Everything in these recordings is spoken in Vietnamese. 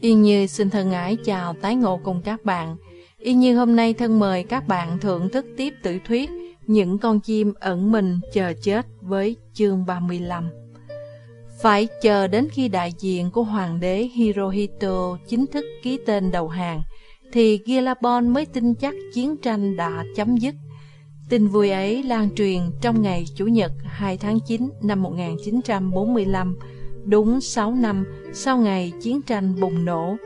Yên Như xin thân ái chào tái ngộ cùng các bạn. Yên Như hôm nay thân mời các bạn thưởng thức tiếp tự thuyết Những con chim ẩn mình chờ chết với chương 35. Phải chờ đến khi đại diện của hoàng đế Hirohito chính thức ký tên đầu hàng, thì Gilabon mới tin chắc chiến tranh đã chấm dứt. Tin vui ấy lan truyền trong ngày Chủ nhật 2 tháng 9 năm 1945, đúng 6 năm sau ngày chiến tranh bùng nổ.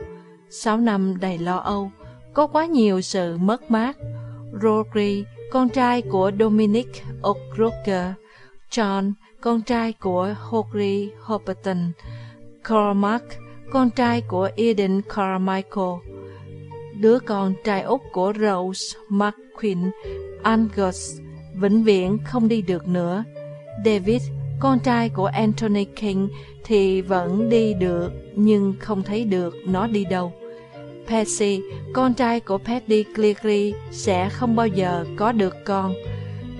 6 năm đầy lo âu, có quá nhiều sự mất mát. Rory, con trai của Dominic O'Rourke, John, con trai của Horry Hopperton, Cormac, con trai của Eden Carmichael, đứa con trai út của Rose McQueen, Angus, vĩnh viễn không đi được nữa. David, con trai của Anthony King thì vẫn đi được nhưng không thấy được nó đi đâu. Percy, con trai của Paddy Cleary sẽ không bao giờ có được con.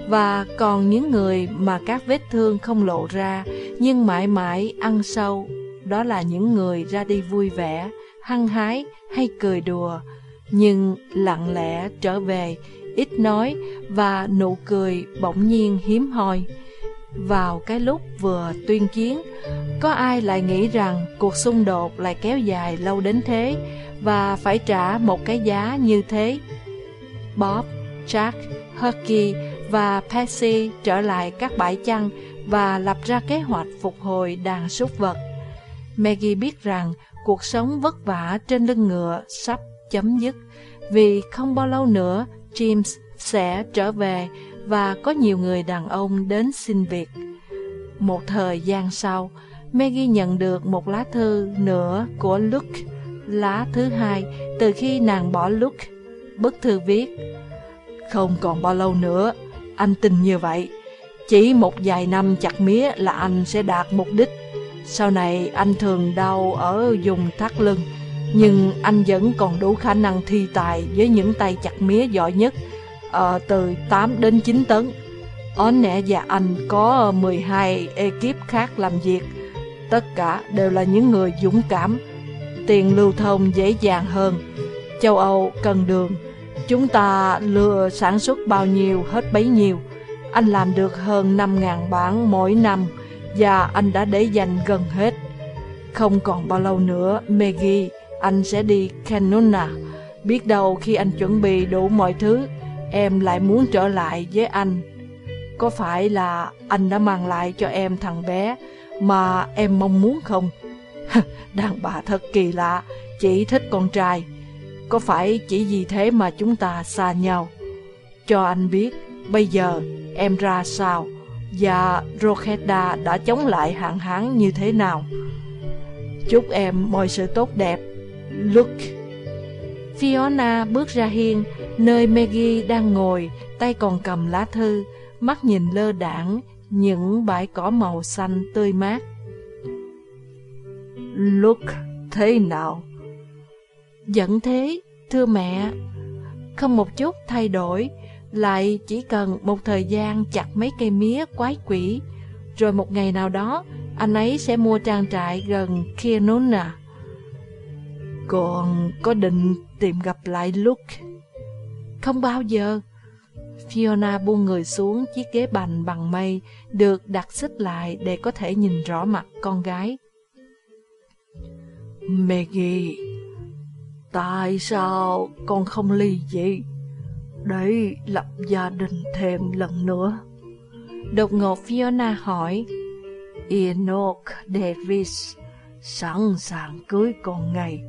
Và còn những người mà các vết thương không lộ ra nhưng mãi mãi ăn sâu, đó là những người ra đi vui vẻ, hăng hái hay cười đùa, nhưng lặng lẽ trở về, ít nói và nụ cười bỗng nhiên hiếm hoi. Vào cái lúc vừa tuyên chiến, có ai lại nghĩ rằng cuộc xung đột lại kéo dài lâu đến thế và phải trả một cái giá như thế? Bob, Jack, Hucky và Percy trở lại các bãi chăn và lập ra kế hoạch phục hồi đàn súc vật. Maggie biết rằng cuộc sống vất vả trên lưng ngựa sắp chấm dứt vì không bao lâu nữa James sẽ trở về và có nhiều người đàn ông đến xin việc. Một thời gian sau, Maggie nhận được một lá thư nữa của Luke, lá thứ hai từ khi nàng bỏ Luke. Bức thư viết, Không còn bao lâu nữa, anh tin như vậy. Chỉ một vài năm chặt mía là anh sẽ đạt mục đích. Sau này anh thường đau ở vùng thắt lưng, nhưng anh vẫn còn đủ khả năng thi tài với những tay chặt mía giỏi nhất uh, từ 8 đến 9 tấn. Ón và anh có 12 ekip khác làm việc. Tất cả đều là những người dũng cảm. Tiền lưu thông dễ dàng hơn. Châu Âu cần đường. Chúng ta lừa sản xuất bao nhiêu hết bấy nhiêu. Anh làm được hơn 5.000 bản mỗi năm và anh đã để dành gần hết. Không còn bao lâu nữa, Maggie, anh sẽ đi Canona. Biết đâu khi anh chuẩn bị đủ mọi thứ em lại muốn trở lại với anh. Có phải là anh đã mang lại cho em thằng bé mà em mong muốn không? Đàn bà thật kỳ lạ, chỉ thích con trai. Có phải chỉ vì thế mà chúng ta xa nhau? Cho anh biết, bây giờ em ra sao và Rokeda đã chống lại hạn hán như thế nào. Chúc em mọi sự tốt đẹp. Look. Fiona bước ra hiên, nơi Maggie đang ngồi, tay còn cầm lá thư, mắt nhìn lơ đảng những bãi cỏ màu xanh tươi mát. Look, thế nào? Vẫn thế, thưa mẹ. Không một chút thay đổi, lại chỉ cần một thời gian chặt mấy cây mía quái quỷ, rồi một ngày nào đó, anh ấy sẽ mua trang trại gần Kianona. Còn có định tìm gặp lại Luke? Không bao giờ. Fiona buông người xuống chiếc ghế bành bằng mây được đặt xích lại để có thể nhìn rõ mặt con gái. Maggie, tại sao con không ly dị để lập gia đình thêm lần nữa? Đột ngột Fiona hỏi, Enoch Davis sẵn sàng cưới con ngày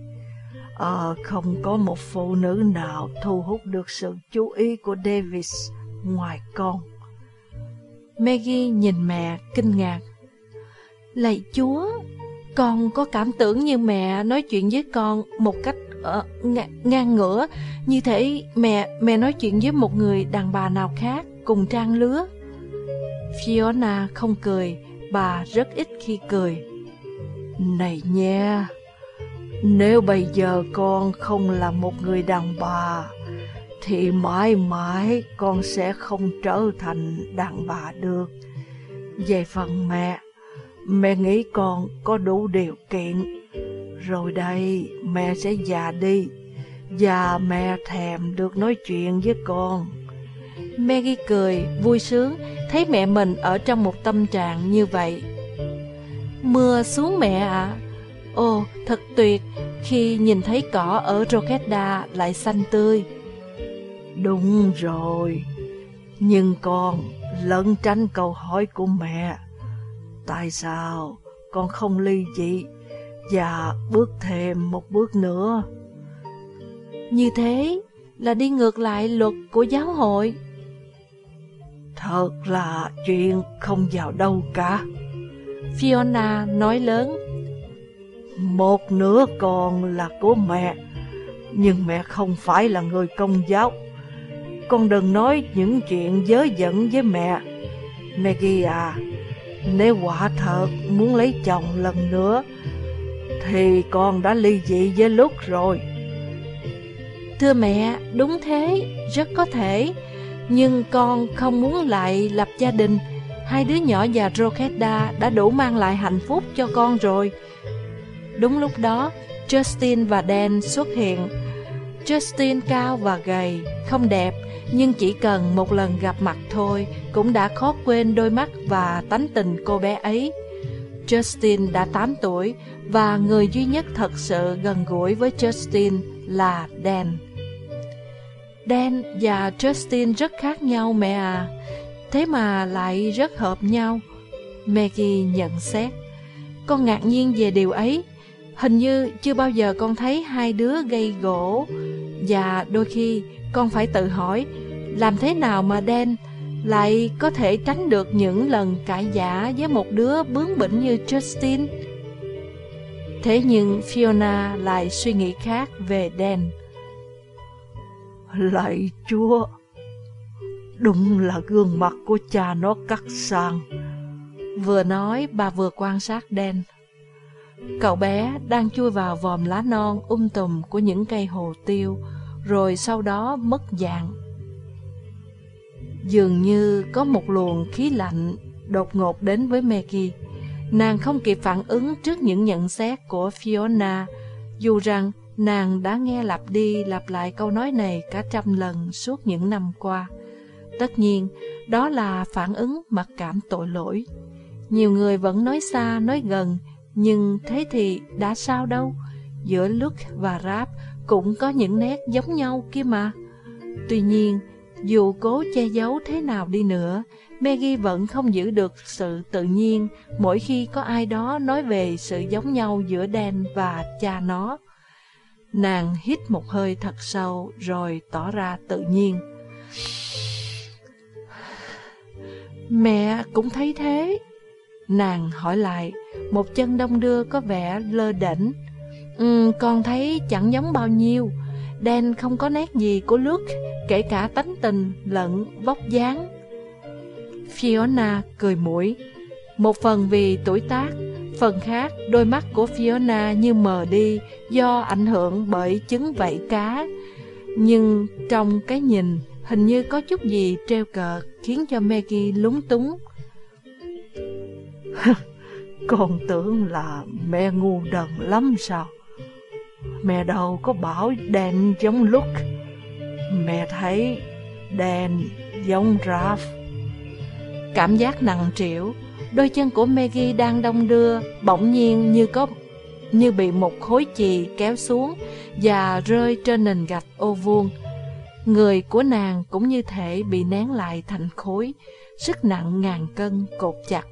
À, không có một phụ nữ nào thu hút được sự chú ý của Davis ngoài con. Maggie nhìn mẹ kinh ngạc. Lạy chúa, con có cảm tưởng như mẹ nói chuyện với con một cách uh, ngang, ngang ngửa, như thể mẹ mẹ nói chuyện với một người đàn bà nào khác cùng trang lứa. Fiona không cười, bà rất ít khi cười. Này nha, nếu bây giờ con không là một người đàn bà, thì mãi mãi con sẽ không trở thành đàn bà được. Về phần mẹ, mẹ nghĩ con có đủ điều kiện, Rồi đây, mẹ sẽ già đi, và mẹ thèm được nói chuyện với con. Maggie cười, vui sướng, thấy mẹ mình ở trong một tâm trạng như vậy. Mưa xuống mẹ ạ. À. Ồ, thật tuyệt khi nhìn thấy cỏ ở Rokeda lại xanh tươi. Đúng rồi, nhưng con lẫn tránh câu hỏi của mẹ. Tại sao con không ly dị và bước thêm một bước nữa? Như thế là đi ngược lại luật của giáo hội. Thật là chuyện không vào đâu cả. Fiona nói lớn. Một nửa con là của mẹ, nhưng mẹ không phải là người công giáo. Con đừng nói những chuyện dớ dẫn với mẹ. Maggie à, nếu quả thật muốn lấy chồng lần nữa, thì con đã ly dị với lúc rồi. Thưa mẹ, đúng thế, rất có thể. Nhưng con không muốn lại lập gia đình. Hai đứa nhỏ và Roketa đã đủ mang lại hạnh phúc cho con rồi. Đúng lúc đó, Justin và Dan xuất hiện. Justin cao và gầy, không đẹp, nhưng chỉ cần một lần gặp mặt thôi cũng đã khó quên đôi mắt và tánh tình cô bé ấy. Justin đã 8 tuổi và người duy nhất thật sự gần gũi với Justin là Dan. Dan và Justin rất khác nhau mẹ à, thế mà lại rất hợp nhau. Maggie nhận xét, con ngạc nhiên về điều ấy. Hình như chưa bao giờ con thấy hai đứa gây gỗ và đôi khi con phải tự hỏi làm thế nào mà Dan lại có thể tránh được những lần cãi giả với một đứa bướng bỉnh như Justin. Thế nhưng Fiona lại suy nghĩ khác về Dan. Lạy Chúa, đúng là gương mặt của cha nó cắt sang. Vừa nói bà vừa quan sát Dan. Cậu bé đang chui vào vòm lá non um tùm của những cây hồ tiêu, rồi sau đó mất dạng. Dường như có một luồng khí lạnh đột ngột đến với Maggie. Nàng không kịp phản ứng trước những nhận xét của Fiona, dù rằng nàng đã nghe lặp đi lặp lại câu nói này cả trăm lần suốt những năm qua. Tất nhiên, đó là phản ứng mặc cảm tội lỗi. Nhiều người vẫn nói xa, nói gần, nhưng thế thì đã sao đâu? Giữa look và rap cũng có những nét giống nhau kia mà. Tuy nhiên, dù cố che giấu thế nào đi nữa, Maggie vẫn không giữ được sự tự nhiên mỗi khi có ai đó nói về sự giống nhau giữa Dan và cha nó. Nàng hít một hơi thật sâu rồi tỏ ra tự nhiên. Mẹ cũng thấy thế. Nàng hỏi lại, một chân đông đưa có vẻ lơ đỉnh. Ừ, con thấy chẳng giống bao nhiêu. Dan không có nét gì của Luke, kể cả tánh tình lẫn vóc dáng. Fiona cười mũi, một phần vì tuổi tác, phần khác đôi mắt của Fiona như mờ đi do ảnh hưởng bởi chứng vảy cá. Nhưng trong cái nhìn hình như có chút gì treo cợt khiến cho Maggie lúng túng. Con tưởng là mẹ ngu đần lắm sao? Mẹ đâu có bảo đèn giống lúc Mẹ thấy đèn giống Raph. Cảm giác nặng trĩu, Đôi chân của Maggie đang đông đưa, Bỗng nhiên như có, như bị một khối chì kéo xuống Và rơi trên nền gạch ô vuông. Người của nàng cũng như thể bị nén lại thành khối, Sức nặng ngàn cân cột chặt.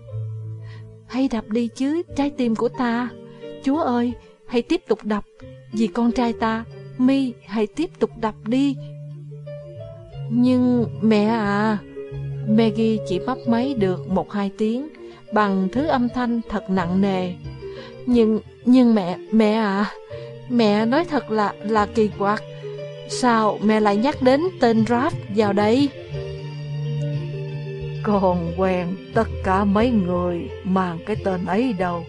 Hãy đập đi chứ trái tim của ta Chúa ơi hãy tiếp tục đập vì con trai ta, mi hãy tiếp tục đập đi. Nhưng mẹ à, Maggie chỉ bắt máy được một hai tiếng bằng thứ âm thanh thật nặng nề. Nhưng, nhưng mẹ, mẹ à, mẹ nói thật là, là kỳ quặc. Sao mẹ lại nhắc đến tên Raph vào đây? Con quen tất cả mấy người mang cái tên ấy đâu.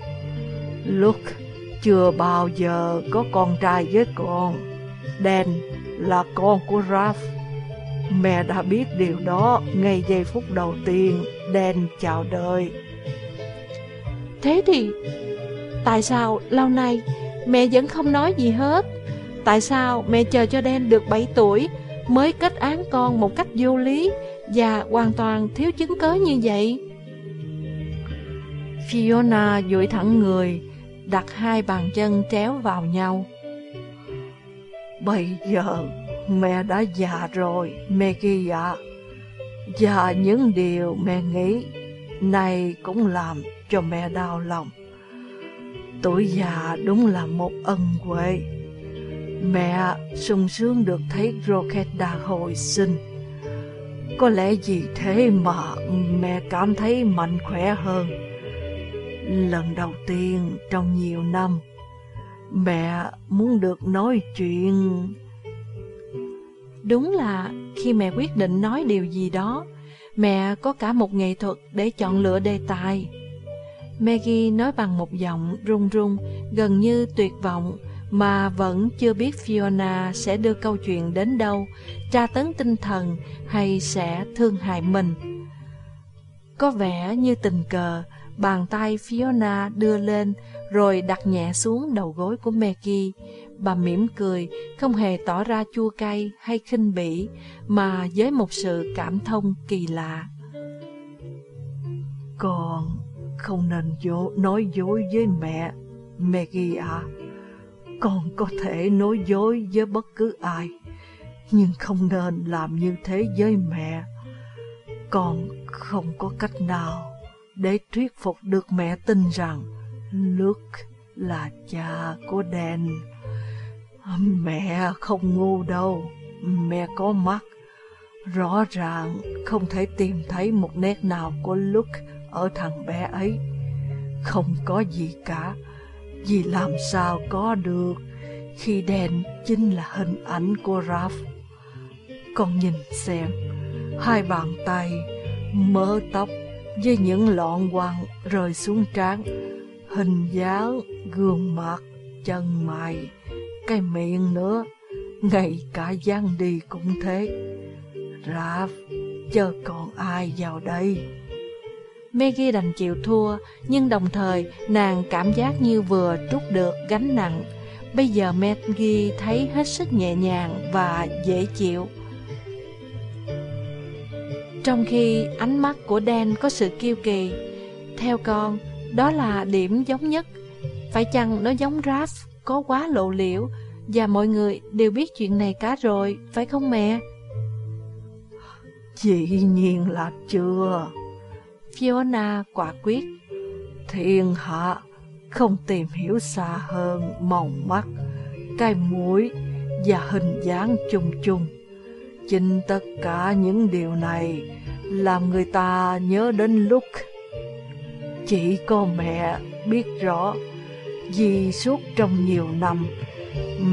Luke chưa bao giờ có con trai với con. Dan là con của Raph. Mẹ đã biết điều đó ngay giây phút đầu tiên Dan chào đời. Thế thì, tại sao lâu nay mẹ vẫn không nói gì hết. Tại sao mẹ chờ cho Dan được 7 tuổi mới kết án con một cách vô lý và hoàn toàn thiếu chứng cớ như vậy? Fiona duỗi thẳng người, đặt hai bàn chân chéo vào nhau. Bây giờ mẹ đã già rồi, Maggie ạ. Và những điều mẹ nghĩ này cũng làm cho mẹ đau lòng. Tuổi già đúng là một ân huệ. Mẹ sung sướng được thấy Rokeda hồi sinh. Có lẽ vì thế mà mẹ cảm thấy mạnh khỏe hơn. Lần đầu tiên trong nhiều năm, mẹ muốn được nói chuyện. Đúng là khi mẹ quyết định nói điều gì đó, mẹ có cả một nghệ thuật để chọn lựa đề tài. Maggie nói bằng một giọng run run, gần như tuyệt vọng, mà vẫn chưa biết Fiona sẽ đưa câu chuyện đến đâu, tra tấn tinh thần hay sẽ thương hại mình. Có vẻ như tình cờ, bàn tay Fiona đưa lên rồi đặt nhẹ xuống đầu gối của Maggie. Bà mỉm cười, không hề tỏ ra chua cay hay khinh bỉ, mà với một sự cảm thông kỳ lạ. Con không nên dỗ, nói dối với mẹ, Maggie à. Con có thể nói dối với bất cứ ai, nhưng không nên làm như thế với mẹ. Con không có cách nào để thuyết phục được mẹ tin rằng Luke là cha của Dan. Mẹ không ngu đâu, mẹ có mắt. Rõ ràng không thể tìm thấy một nét nào của Luke ở thằng bé ấy. Không có gì cả, vì làm sao có được khi đèn chính là hình ảnh của Ralph. Con nhìn xem, hai bàn tay, mớ tóc với những lọn quăng rơi xuống trán, hình dáng, gương mặt, chân mày, cái miệng nữa, ngay cả dáng đi cũng thế. Ralph, chờ còn ai vào đây? Maggie đành chịu thua, nhưng đồng thời nàng cảm giác như vừa trút được gánh nặng. Bây giờ Maggie thấy hết sức nhẹ nhàng và dễ chịu. Trong khi ánh mắt của Dan có sự kiêu kỳ, theo con, đó là điểm giống nhất. Phải chăng nó giống Raph có quá lộ liễu và mọi người đều biết chuyện này cả rồi, phải không mẹ? Dĩ nhiên là chưa. Fiona quả quyết. Thiên hạ không tìm hiểu xa hơn màu mắt, cái mũi và hình dáng chung chung. Chính tất cả những điều này làm người ta nhớ đến lúc chỉ có mẹ biết rõ vì suốt trong nhiều năm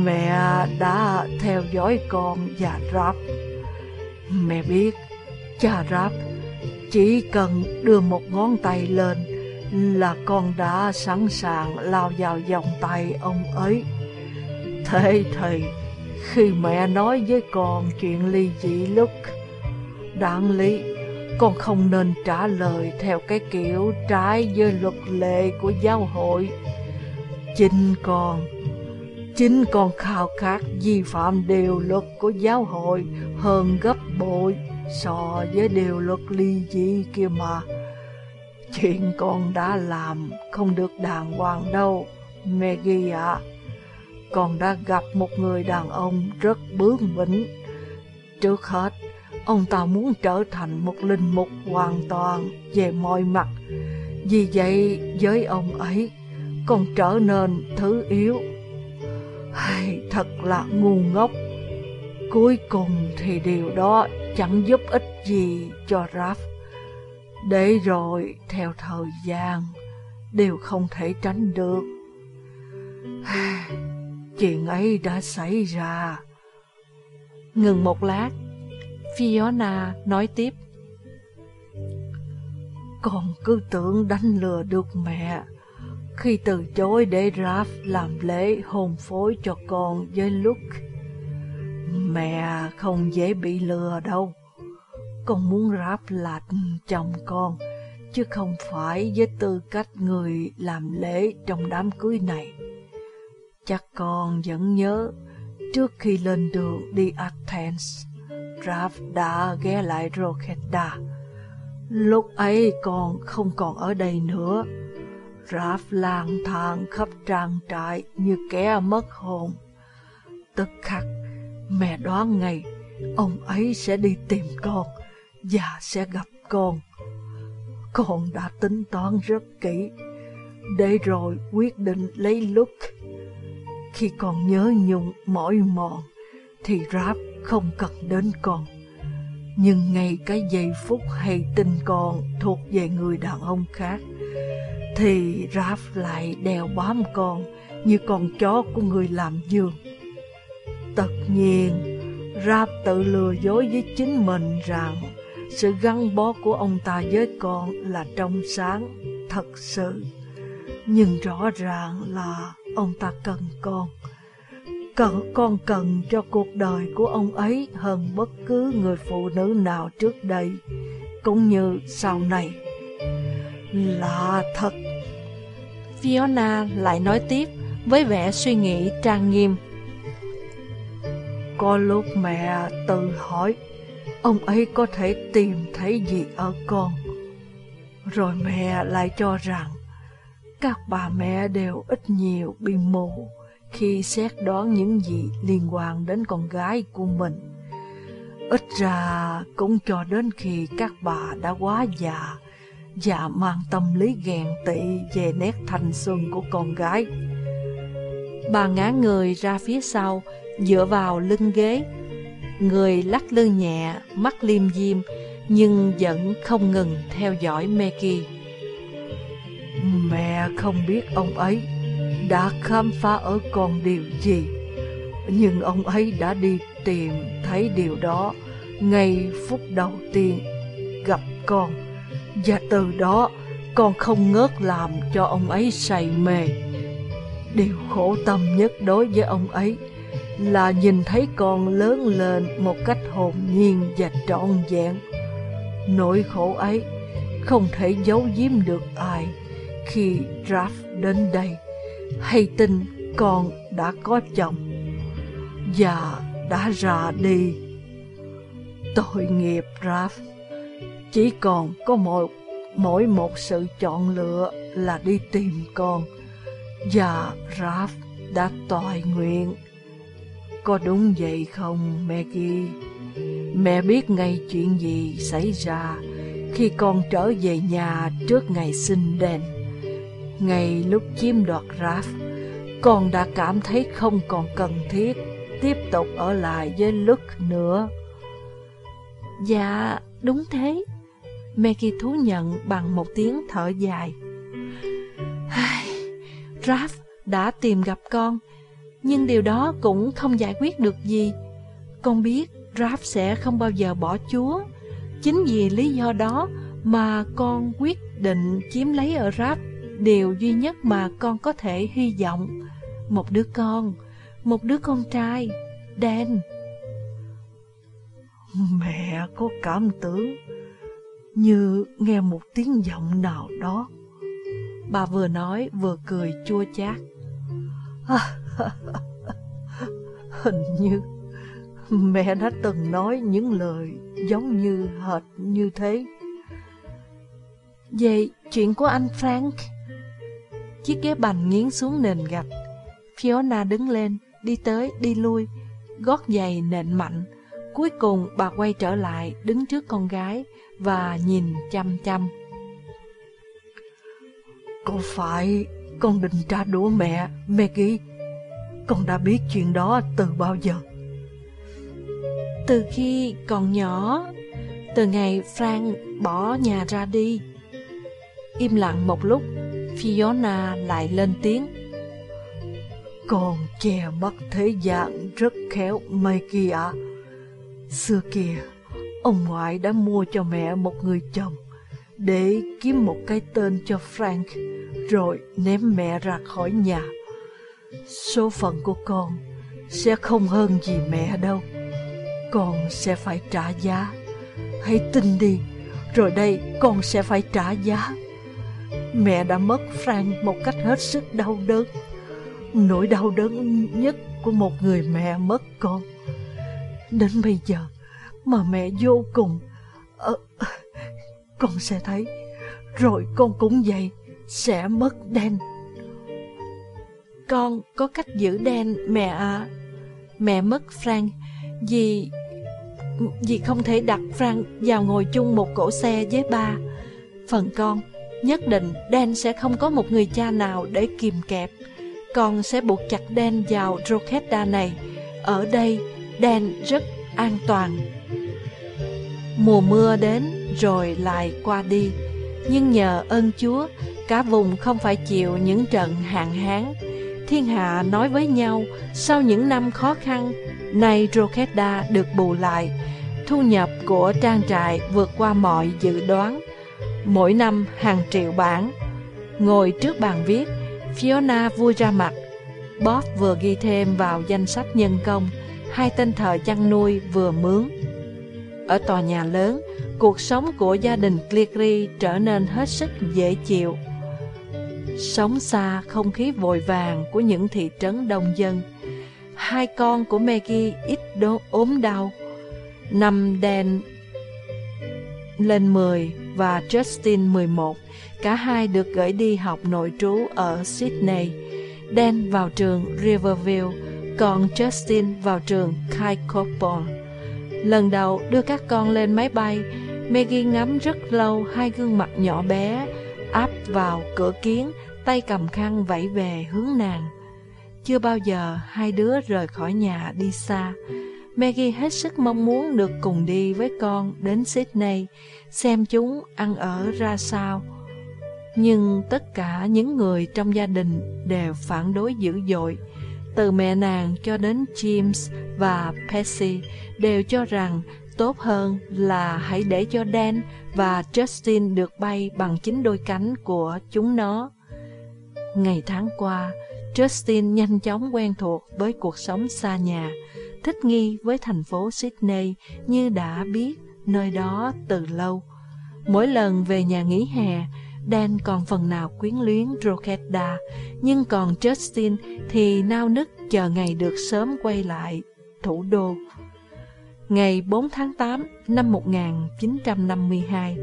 mẹ đã theo dõi con và Rap. Mẹ biết cha Rap chỉ cần đưa một ngón tay lên là con đã sẵn sàng lao vào vòng tay ông ấy. Thế thì khi mẹ nói với con chuyện ly dị lúc đáng lý con không nên trả lời theo cái kiểu trái với luật lệ của giáo hội. Chính con, chính con khao khát vi phạm điều luật của giáo hội hơn gấp bội so với điều luật ly dị kia mà. Chuyện con đã làm không được đàng hoàng đâu, Maggie ạ. Con đã gặp một người đàn ông rất bướng bỉnh. Trước hết, ông ta muốn trở thành một linh mục hoàn toàn về mọi mặt. Vì vậy, với ông ấy, con trở nên thứ yếu. Hay, thật là ngu ngốc. Cuối cùng thì điều đó chẳng giúp ích gì cho Raph. Để rồi, theo thời gian, đều không thể tránh được. Chuyện ấy đã xảy ra. Ngừng một lát, Fiona nói tiếp. Con cứ tưởng đánh lừa được mẹ khi từ chối để Raph làm lễ hôn phối cho con với Luke. Mẹ không dễ bị lừa đâu. Con muốn ráp lạch chồng con, chứ không phải với tư cách người làm lễ trong đám cưới này. Chắc con vẫn nhớ, trước khi lên đường đi Athens, Raph đã ghé lại Roketa. Lúc ấy con không còn ở đây nữa. Raph lang thang khắp trang trại như kẻ mất hồn. Tức khắc, mẹ đoán ngay ông ấy sẽ đi tìm con và sẽ gặp con. Con đã tính toán rất kỹ, để rồi quyết định lấy lúc. Khi con nhớ nhung mỏi mòn, thì Rap không cần đến con. Nhưng ngay cái giây phút hay tin con thuộc về người đàn ông khác, thì Rap lại đeo bám con như con chó của người làm giường. Tất nhiên, Rap tự lừa dối với chính mình rằng sự gắn bó của ông ta với con là trong sáng, thật sự. Nhưng rõ ràng là ông ta cần con. Cần, con cần cho cuộc đời của ông ấy hơn bất cứ người phụ nữ nào trước đây, cũng như sau này. Là thật. Fiona lại nói tiếp với vẻ suy nghĩ trang nghiêm. Có lúc mẹ tự hỏi ông ấy có thể tìm thấy gì ở con. Rồi mẹ lại cho rằng các bà mẹ đều ít nhiều bị mù khi xét đoán những gì liên quan đến con gái của mình. Ít ra cũng cho đến khi các bà đã quá già và mang tâm lý ghen tị về nét thanh xuân của con gái. Bà ngã người ra phía sau, dựa vào lưng ghế. Người lắc lư nhẹ, mắt liêm diêm, nhưng vẫn không ngừng theo dõi Meki. Mẹ không biết ông ấy đã khám phá ở con điều gì, nhưng ông ấy đã đi tìm thấy điều đó ngay phút đầu tiên gặp con, và từ đó con không ngớt làm cho ông ấy say mê. Điều khổ tâm nhất đối với ông ấy là nhìn thấy con lớn lên một cách hồn nhiên và trọn vẹn. Nỗi khổ ấy không thể giấu giếm được ai khi Raph đến đây hay tin con đã có chồng và đã ra đi. Tội nghiệp Raph, chỉ còn có một mỗi một sự chọn lựa là đi tìm con và Raph đã toại nguyện. Có đúng vậy không Maggie? Mẹ biết ngay chuyện gì xảy ra khi con trở về nhà trước ngày sinh đền. Ngay lúc chiếm đoạt Raph, con đã cảm thấy không còn cần thiết tiếp tục ở lại với Luke nữa. Dạ, đúng thế. Maggie thú nhận bằng một tiếng thở dài. Raph đã tìm gặp con, nhưng điều đó cũng không giải quyết được gì. Con biết Raph sẽ không bao giờ bỏ Chúa. Chính vì lý do đó mà con quyết định chiếm lấy ở Raph điều duy nhất mà con có thể hy vọng. Một đứa con, một đứa con trai, Dan. Mẹ có cảm tưởng như nghe một tiếng giọng nào đó. Bà vừa nói vừa cười chua chát. Hình như mẹ đã từng nói những lời giống như hệt như thế. Về chuyện của anh Frank, Chiếc ghế bành nghiến xuống nền gạch. Fiona đứng lên, Đi tới, đi lui, Gót giày nện mạnh. Cuối cùng bà quay trở lại, Đứng trước con gái Và nhìn chăm chăm. Có phải con định trả đũa mẹ Maggie con đã biết chuyện đó từ bao giờ? Từ khi còn nhỏ Từ ngày Frank bỏ nhà ra đi Im lặng một lúc Fiona lại lên tiếng. Con che mắt thế gian rất khéo mây kia. Xưa kia Ông ngoại đã mua cho mẹ một người chồng Để kiếm một cái tên cho Frank Rồi ném mẹ ra khỏi nhà Số phận của con Sẽ không hơn gì mẹ đâu. Con sẽ phải trả giá. Hãy tin đi Rồi đây con sẽ phải trả giá. Mẹ đã mất Frank một cách hết sức đau đớn. Nỗi đau đớn nhất của một người mẹ mất con. Đến bây giờ mà mẹ vô cùng... Ờ, con sẽ thấy, rồi con cũng vậy, sẽ mất đen. Con có cách giữ đen mẹ à. Mẹ mất Frank vì... Vì không thể đặt Frank vào ngồi chung một cổ xe với ba. Phần con, nhất định Dan sẽ không có một người cha nào để kìm kẹp. Con sẽ buộc chặt Dan vào Roketa này. Ở đây, Dan rất an toàn. Mùa mưa đến rồi lại qua đi. Nhưng nhờ ơn Chúa, cả vùng không phải chịu những trận hạn hán. Thiên hạ nói với nhau, sau những năm khó khăn, nay Roketa được bù lại. Thu nhập của trang trại vượt qua mọi dự đoán. Mỗi năm hàng triệu bản. Ngồi trước bàn viết, Fiona vui ra mặt. Bob vừa ghi thêm vào danh sách nhân công, hai tên thợ chăn nuôi vừa mướn. Ở tòa nhà lớn, cuộc sống của gia đình Cleary trở nên hết sức dễ chịu. Sống xa không khí vội vàng của những thị trấn đông dân. Hai con của Maggie ít đố ốm đau. Năm đen lên 10 và Justin 11, cả hai được gửi đi học nội trú ở Sydney. Dan vào trường Riverview, còn Justin vào trường Kaikopon Lần đầu đưa các con lên máy bay, Maggie ngắm rất lâu hai gương mặt nhỏ bé, áp vào cửa kiến, tay cầm khăn vẫy về hướng nàng. Chưa bao giờ hai đứa rời khỏi nhà đi xa. Maggie hết sức mong muốn được cùng đi với con đến Sydney, xem chúng ăn ở ra sao. Nhưng tất cả những người trong gia đình đều phản đối dữ dội. Từ mẹ nàng cho đến James và Percy đều cho rằng tốt hơn là hãy để cho Dan và Justin được bay bằng chính đôi cánh của chúng nó. Ngày tháng qua, Justin nhanh chóng quen thuộc với cuộc sống xa nhà, thích nghi với thành phố Sydney như đã biết nơi đó từ lâu. Mỗi lần về nhà nghỉ hè, Dan còn phần nào quyến luyến Rokeda, nhưng còn Justin thì nao nức chờ ngày được sớm quay lại thủ đô. Ngày 4 tháng 8 năm 1952,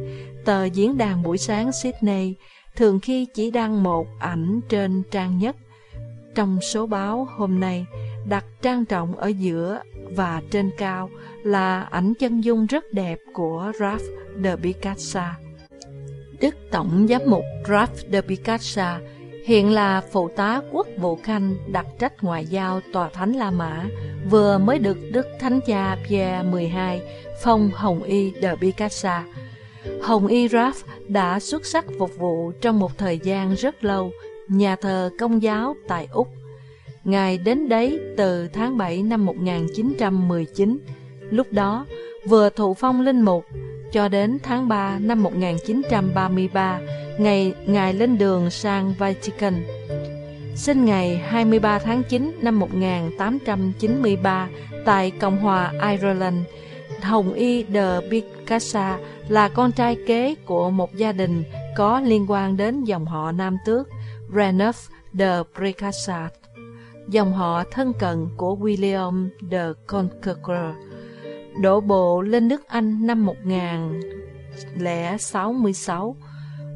tờ diễn đàn buổi sáng Sydney thường khi chỉ đăng một ảnh trên trang nhất. Trong số báo hôm nay, đặt trang trọng ở giữa và trên cao là ảnh chân dung rất đẹp của Ralph de Picasso. Đức Tổng Giám mục Ralph de Picasso hiện là phụ tá quốc vụ khanh đặc trách ngoại giao tòa thánh La Mã, vừa mới được Đức Thánh cha Pierre XII phong Hồng Y de Picassa. Hồng Y Raff đã xuất sắc phục vụ trong một thời gian rất lâu nhà thờ công giáo tại Úc. Ngài đến đấy từ tháng 7 năm 1919, lúc đó vừa thụ phong linh mục, cho đến tháng 3 năm 1933, ngày Ngài lên đường sang Vatican. Sinh ngày 23 tháng 9 năm 1893 tại Cộng hòa Ireland, Hồng Y de Picasa là con trai kế của một gia đình có liên quan đến dòng họ Nam Tước Ranulph de Picasa, dòng họ thân cận của William de Conqueror đổ bộ lên nước Anh năm 1066,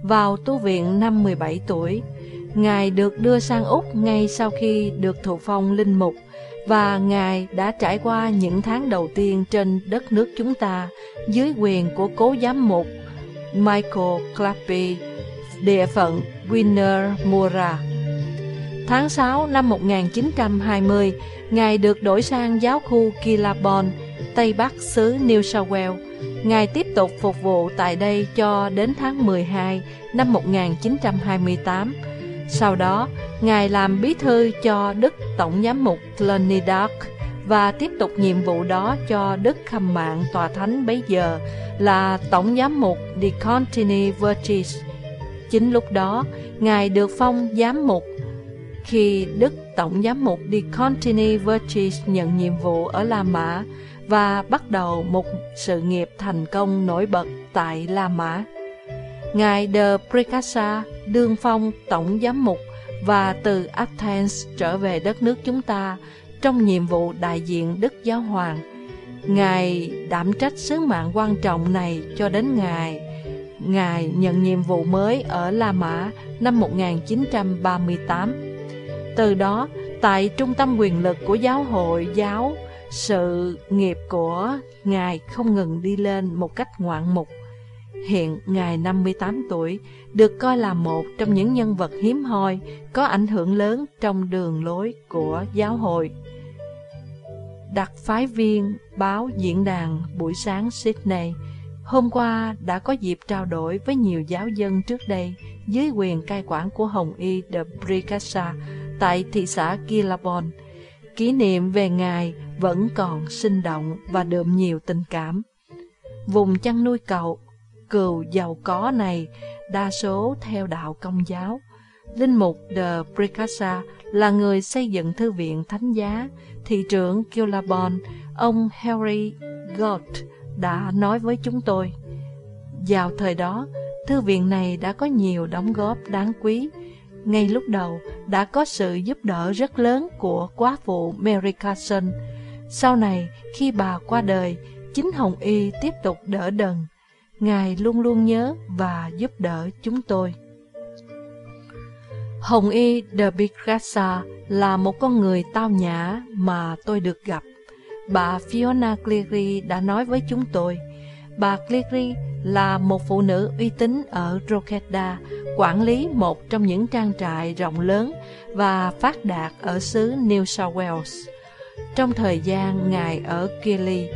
vào tu viện năm 17 tuổi. Ngài được đưa sang Úc ngay sau khi được thụ phong linh mục và Ngài đã trải qua những tháng đầu tiên trên đất nước chúng ta dưới quyền của cố giám mục Michael Clappy, địa phận Winner Mura. Tháng 6 năm 1920, Ngài được đổi sang giáo khu Kilabon Tây Bắc xứ New South Wales. Ngài tiếp tục phục vụ tại đây cho đến tháng 12 năm 1928. Sau đó, Ngài làm bí thư cho Đức Tổng giám mục Clonidark và tiếp tục nhiệm vụ đó cho Đức Khâm Mạng Tòa Thánh bấy giờ là Tổng giám mục De Contini Vertis. Chính lúc đó, Ngài được phong giám mục khi Đức Tổng giám mục De Contini Vertis nhận nhiệm vụ ở La Mã và bắt đầu một sự nghiệp thành công nổi bật tại La Mã. Ngài De Precasa đương phong tổng giám mục và từ Athens trở về đất nước chúng ta trong nhiệm vụ đại diện Đức Giáo Hoàng. Ngài đảm trách sứ mạng quan trọng này cho đến ngày Ngài nhận nhiệm vụ mới ở La Mã năm 1938. Từ đó, tại trung tâm quyền lực của giáo hội giáo, sự nghiệp của Ngài không ngừng đi lên một cách ngoạn mục. Hiện Ngài 58 tuổi, được coi là một trong những nhân vật hiếm hoi có ảnh hưởng lớn trong đường lối của giáo hội. Đặc phái viên báo diễn đàn buổi sáng Sydney Hôm qua đã có dịp trao đổi với nhiều giáo dân trước đây dưới quyền cai quản của Hồng Y de Bricassa tại thị xã Gilabon. Kỷ niệm về Ngài vẫn còn sinh động và đượm nhiều tình cảm. Vùng chăn nuôi cậu, cừu giàu có này đa số theo đạo công giáo. Linh mục de Bricassa là người xây dựng thư viện thánh giá, thị trưởng kilabon ông Harry Gott đã nói với chúng tôi. Vào thời đó, thư viện này đã có nhiều đóng góp đáng quý. Ngay lúc đầu đã có sự giúp đỡ rất lớn của quá phụ Mary Carson. Sau này, khi bà qua đời, chính Hồng Y tiếp tục đỡ đần. Ngài luôn luôn nhớ và giúp đỡ chúng tôi. Hồng Y de Bicrassa là một con người tao nhã mà tôi được gặp. Bà Fiona Cleary đã nói với chúng tôi, bà Cleary là một phụ nữ uy tín ở Drogheda, quản lý một trong những trang trại rộng lớn và phát đạt ở xứ New South Wales. Trong thời gian Ngài ở Kili,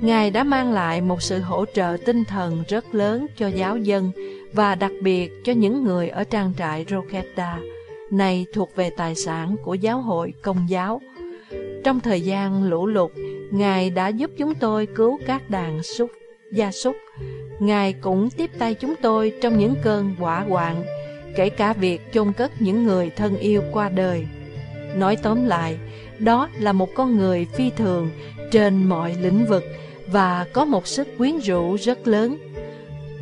Ngài đã mang lại một sự hỗ trợ tinh thần rất lớn cho giáo dân và đặc biệt cho những người ở trang trại Roketa, này thuộc về tài sản của giáo hội công giáo. Trong thời gian lũ lụt, Ngài đã giúp chúng tôi cứu các đàn súc, gia súc. Ngài cũng tiếp tay chúng tôi trong những cơn hỏa hoạn, kể cả việc chôn cất những người thân yêu qua đời. Nói tóm lại, đó là một con người phi thường trên mọi lĩnh vực và có một sức quyến rũ rất lớn.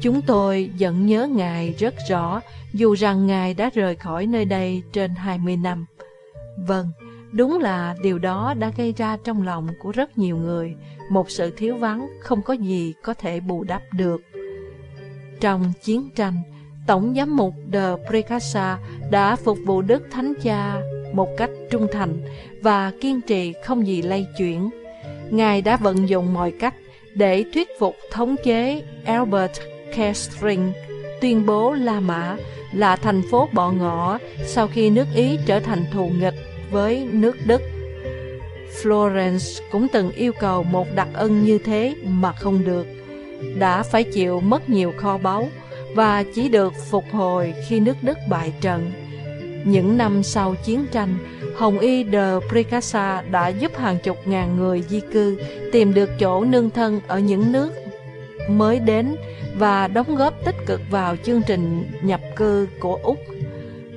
Chúng tôi vẫn nhớ Ngài rất rõ, dù rằng Ngài đã rời khỏi nơi đây trên 20 năm. Vâng, Đúng là điều đó đã gây ra trong lòng của rất nhiều người một sự thiếu vắng không có gì có thể bù đắp được. Trong chiến tranh, Tổng giám mục De Precasa đã phục vụ Đức Thánh Cha một cách trung thành và kiên trì không gì lay chuyển. Ngài đã vận dụng mọi cách để thuyết phục thống chế Albert Kestring tuyên bố La Mã là thành phố bọ ngõ sau khi nước Ý trở thành thù nghịch với nước Đức. Florence cũng từng yêu cầu một đặc ân như thế mà không được, đã phải chịu mất nhiều kho báu và chỉ được phục hồi khi nước Đức bại trận. Những năm sau chiến tranh, Hồng Y de Pricassa đã giúp hàng chục ngàn người di cư tìm được chỗ nương thân ở những nước mới đến và đóng góp tích cực vào chương trình nhập cư của Úc.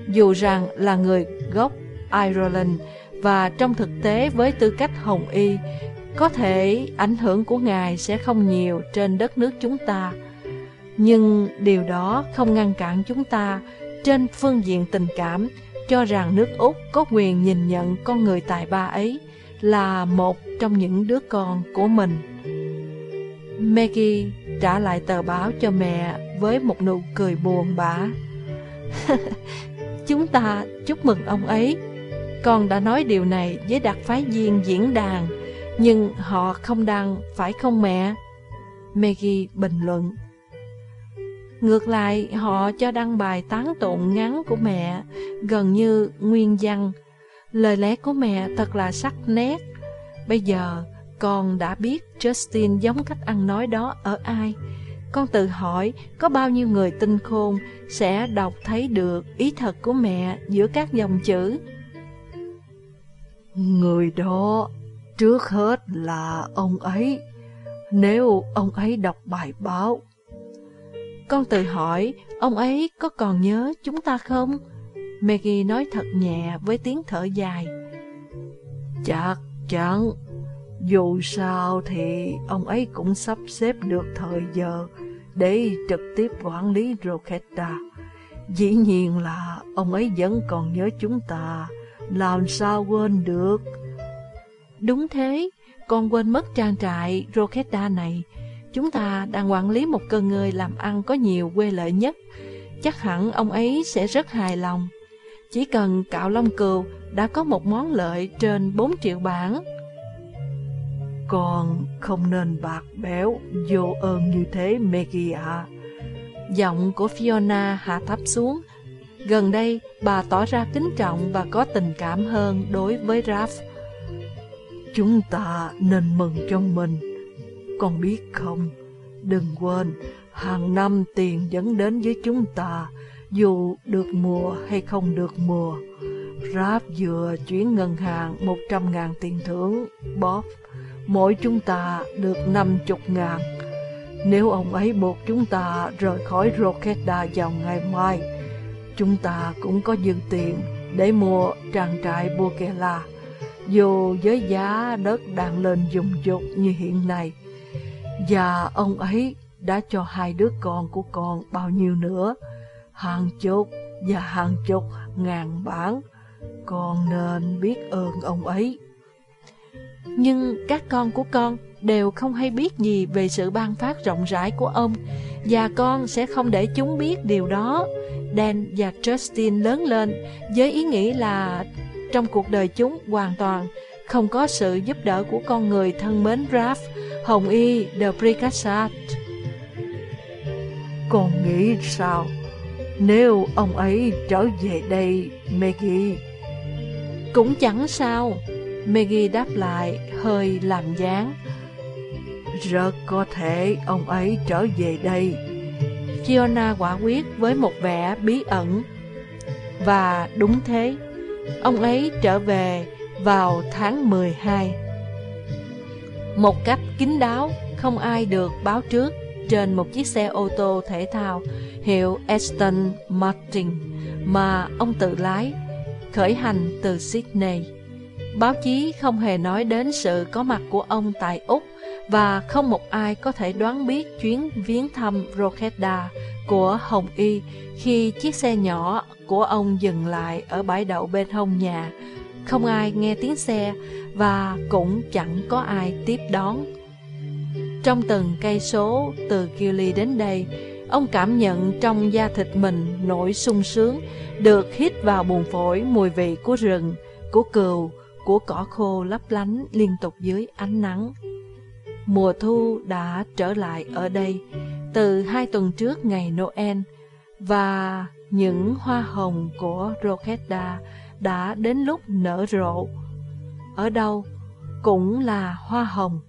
Dù rằng là người gốc Ireland và trong thực tế với tư cách Hồng Y, có thể ảnh hưởng của Ngài sẽ không nhiều trên đất nước chúng ta. Nhưng điều đó không ngăn cản chúng ta trên phương diện tình cảm cho rằng nước Úc có quyền nhìn nhận con người tài ba ấy là một trong những đứa con của mình. Maggie trả lại tờ báo cho mẹ với một nụ cười buồn bã. Chúng ta chúc mừng ông ấy con đã nói điều này với đặc phái viên diễn đàn, nhưng họ không đăng, phải không mẹ? Maggie bình luận. Ngược lại, họ cho đăng bài tán tụng ngắn của mẹ, gần như nguyên văn. Lời lẽ của mẹ thật là sắc nét. Bây giờ, con đã biết Justin giống cách ăn nói đó ở ai. Con tự hỏi có bao nhiêu người tinh khôn sẽ đọc thấy được ý thật của mẹ giữa các dòng chữ. Người đó trước hết là ông ấy, nếu ông ấy đọc bài báo. Con tự hỏi, ông ấy có còn nhớ chúng ta không? Maggie nói thật nhẹ với tiếng thở dài. Chắc chắn, dù sao thì ông ấy cũng sắp xếp được thời giờ để trực tiếp quản lý Roketa. Dĩ nhiên là ông ấy vẫn còn nhớ chúng ta, làm sao quên được. Đúng thế, con quên mất trang trại Roketa này. Chúng ta đang quản lý một cơ ngơi làm ăn có nhiều quê lợi nhất. Chắc hẳn ông ấy sẽ rất hài lòng. Chỉ cần cạo lông cừu đã có một món lợi trên 4 triệu bảng. còn không nên bạc béo, vô ơn như thế Maggie ạ. Giọng của Fiona hạ thấp xuống. Gần đây, bà tỏ ra kính trọng và có tình cảm hơn đối với Raph. Chúng ta nên mừng cho mình. Con biết không, đừng quên, hàng năm tiền vẫn đến với chúng ta, dù được mùa hay không được mùa. Ráp vừa chuyển ngân hàng 100 ngàn tiền thưởng, Bob, mỗi chúng ta được 50 ngàn. Nếu ông ấy buộc chúng ta rời khỏi Roketa vào ngày mai, chúng ta cũng có dư tiền để mua trang trại Bukela. Dù với giá đất đang lên dùng dục như hiện nay, và ông ấy đã cho hai đứa con của con bao nhiêu nữa, hàng chục và hàng chục ngàn bản, con nên biết ơn ông ấy. Nhưng các con của con đều không hay biết gì về sự ban phát rộng rãi của ông, và con sẽ không để chúng biết điều đó. Dan và Justin lớn lên với ý nghĩ là trong cuộc đời chúng hoàn toàn không có sự giúp đỡ của con người thân mến Raph, Hồng Y, The Pricassat. Con nghĩ sao? Nếu ông ấy trở về đây, Maggie... Cũng chẳng sao, Maggie đáp lại hơi làm dáng. Rất có thể ông ấy trở về đây. Fiona quả quyết với một vẻ bí ẩn. Và đúng thế, ông ấy trở về vào tháng 12. Một cách kín đáo, không ai được báo trước trên một chiếc xe ô tô thể thao hiệu Aston Martin mà ông tự lái, khởi hành từ Sydney. Báo chí không hề nói đến sự có mặt của ông tại Úc và không một ai có thể đoán biết chuyến viếng thăm rocheda của Hồng Y khi chiếc xe nhỏ của ông dừng lại ở bãi đậu bên hông nhà. Không ai nghe tiếng xe và cũng chẳng có ai tiếp đón. Trong từng cây số từ Gilly đến đây, ông cảm nhận trong da thịt mình nỗi sung sướng, được hít vào buồn phổi mùi vị của rừng, của cừu, của cỏ khô lấp lánh liên tục dưới ánh nắng. Mùa thu đã trở lại ở đây từ hai tuần trước ngày Noel và những hoa hồng của Roketa đã đến lúc nở rộ. Ở đâu cũng là hoa hồng,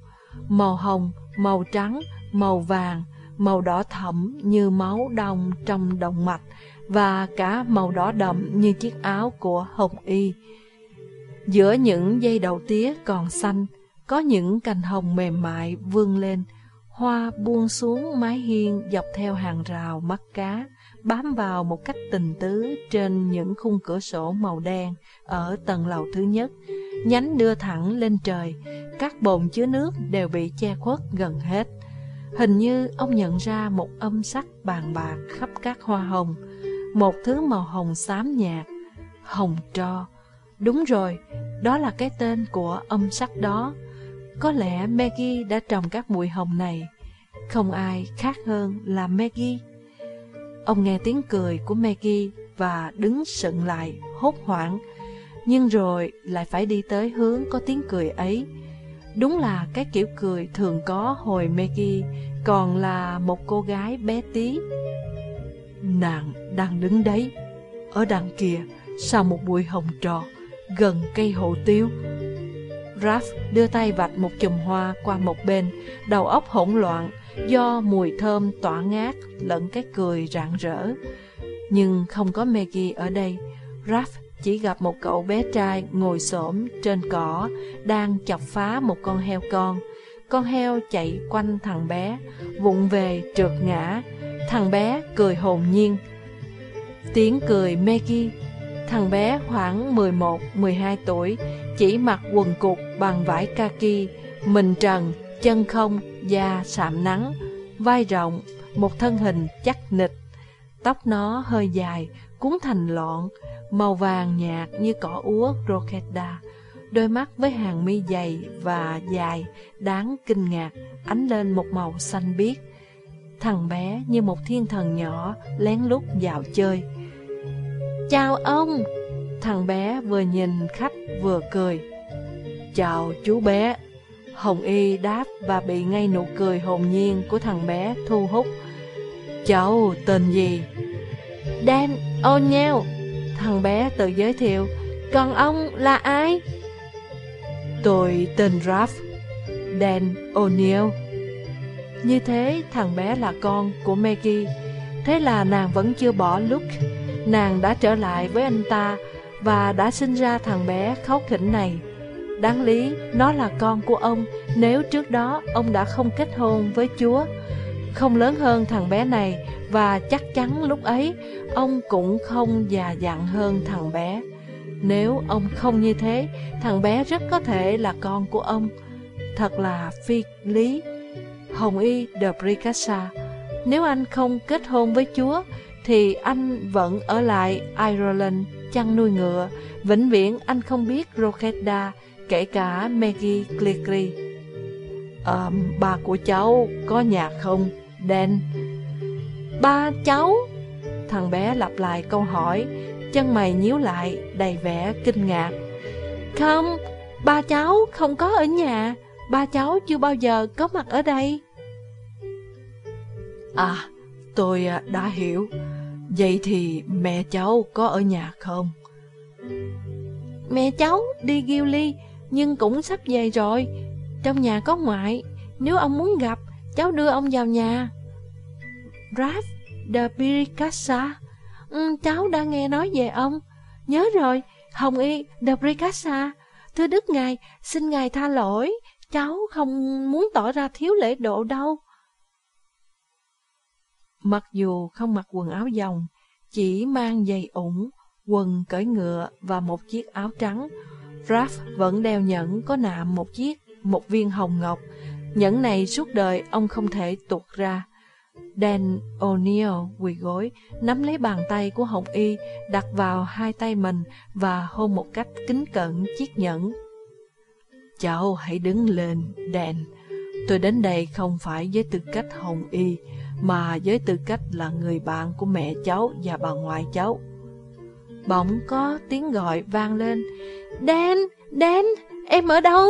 màu hồng, màu trắng, màu vàng, màu đỏ thẫm như máu đông trong động mạch và cả màu đỏ đậm như chiếc áo của Hồng Y. Giữa những dây đầu tía còn xanh, có những cành hồng mềm mại vươn lên, hoa buông xuống mái hiên dọc theo hàng rào mắt cá, bám vào một cách tình tứ trên những khung cửa sổ màu đen ở tầng lầu thứ nhất. Nhánh đưa thẳng lên trời, các bồn chứa nước đều bị che khuất gần hết. Hình như ông nhận ra một âm sắc bàn bạc khắp các hoa hồng, một thứ màu hồng xám nhạt, hồng tro. Đúng rồi, đó là cái tên của âm sắc đó. Có lẽ Maggie đã trồng các bụi hồng này. Không ai khác hơn là Maggie. Ông nghe tiếng cười của Maggie và đứng sững lại, hốt hoảng. Nhưng rồi lại phải đi tới hướng có tiếng cười ấy. Đúng là cái kiểu cười thường có hồi Maggie còn là một cô gái bé tí. Nàng đang đứng đấy, ở đằng kia, sau một bụi hồng trò, gần cây hồ tiêu. Raph đưa tay vạch một chùm hoa qua một bên, đầu óc hỗn loạn do mùi thơm tỏa ngát lẫn cái cười rạng rỡ. Nhưng không có Maggie ở đây, Raph chỉ gặp một cậu bé trai ngồi xổm trên cỏ đang chọc phá một con heo con. Con heo chạy quanh thằng bé, vụng về trượt ngã. Thằng bé cười hồn nhiên. Tiếng cười Maggie Thằng bé khoảng 11-12 tuổi, chỉ mặc quần cục bằng vải kaki, mình trần, chân không, da sạm nắng, vai rộng, một thân hình chắc nịch. Tóc nó hơi dài, cuốn thành lọn, màu vàng nhạt như cỏ úa Rokeda. Đôi mắt với hàng mi dày và dài, đáng kinh ngạc, ánh lên một màu xanh biếc. Thằng bé như một thiên thần nhỏ lén lút dạo chơi. Chào ông! Thằng bé vừa nhìn khách vừa cười. Chào chú bé! Hồng Y đáp và bị ngay nụ cười hồn nhiên của thằng bé thu hút. Cháu tên gì? Dan O'Neill. Thằng bé tự giới thiệu. Còn ông là ai? Tôi tên Raph. Dan O'Neill. Như thế, thằng bé là con của Maggie. Thế là nàng vẫn chưa bỏ Luke. Nàng đã trở lại với anh ta và đã sinh ra thằng bé khóc khỉnh này. Đáng lý, nó là con của ông nếu trước đó ông đã không kết hôn với Chúa. Không lớn hơn thằng bé này và chắc chắn lúc ấy ông cũng không già dặn hơn thằng bé. Nếu ông không như thế, thằng bé rất có thể là con của ông. Thật là phi lý. Hồng Y de Bricassa, nếu anh không kết hôn với Chúa, thì anh vẫn ở lại Ireland chăn nuôi ngựa. Vĩnh viễn anh không biết Rokeda, kể cả Maggie Cleary. À, ba của cháu có nhà không, Dan? Ba cháu? Thằng bé lặp lại câu hỏi, chân mày nhíu lại, đầy vẻ kinh ngạc. Không, ba cháu không có ở nhà, ba cháu chưa bao giờ có mặt ở đây. À, tôi à, đã hiểu. Vậy thì mẹ cháu có ở nhà không? Mẹ cháu đi Gilly nhưng cũng sắp về rồi. Trong nhà có ngoại, nếu ông muốn gặp, cháu đưa ông vào nhà. Ralph de Piricassa, ừ, cháu đã nghe nói về ông. Nhớ rồi, Hồng Y de Piricassa. Thưa Đức Ngài, xin Ngài tha lỗi, cháu không muốn tỏ ra thiếu lễ độ đâu. Mặc dù không mặc quần áo dòng, chỉ mang giày ủng, quần cởi ngựa và một chiếc áo trắng, Raph vẫn đeo nhẫn có nạm một chiếc, một viên hồng ngọc. Nhẫn này suốt đời ông không thể tuột ra. Dan O'Neill quỳ gối, nắm lấy bàn tay của Hồng Y, đặt vào hai tay mình và hôn một cách kính cẩn chiếc nhẫn. Cháu hãy đứng lên, Dan. Tôi đến đây không phải với tư cách Hồng Y, mà với tư cách là người bạn của mẹ cháu và bà ngoại cháu. Bỗng có tiếng gọi vang lên, Dan, Dan, em ở đâu?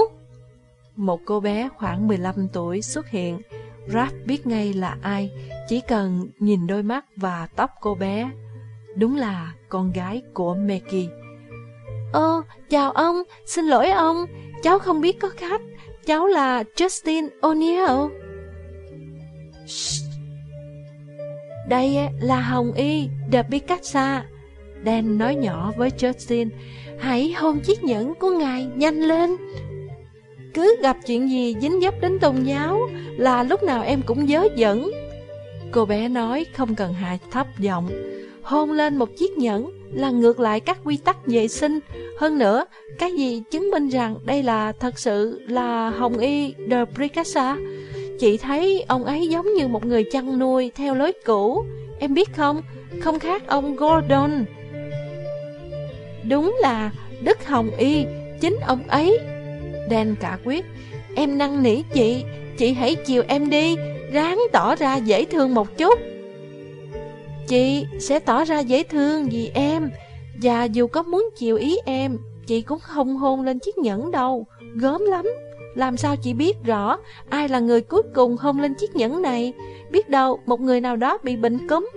Một cô bé khoảng 15 tuổi xuất hiện, Raph biết ngay là ai, chỉ cần nhìn đôi mắt và tóc cô bé. Đúng là con gái của Maggie. Ơ, chào ông, xin lỗi ông, cháu không biết có khách, cháu là Justin O'Neill. Đây là Hồng Y, The Picasso. Dan nói nhỏ với Justin, hãy hôn chiếc nhẫn của ngài nhanh lên. Cứ gặp chuyện gì dính dấp đến tôn giáo là lúc nào em cũng dớ dẫn. Cô bé nói không cần hạ thấp giọng, hôn lên một chiếc nhẫn là ngược lại các quy tắc vệ sinh. Hơn nữa, cái gì chứng minh rằng đây là thật sự là Hồng Y de Bricassa. Chị thấy ông ấy giống như một người chăn nuôi theo lối cũ. Em biết không, không khác ông Gordon. Đúng là Đức Hồng Y, chính ông ấy. Đen cả quyết, em năn nỉ chị, chị hãy chiều em đi, ráng tỏ ra dễ thương một chút. Chị sẽ tỏ ra dễ thương vì em, và dù có muốn chiều ý em, chị cũng không hôn lên chiếc nhẫn đâu, gớm lắm. Làm sao chị biết rõ ai là người cuối cùng hôn lên chiếc nhẫn này? Biết đâu một người nào đó bị bệnh cúm.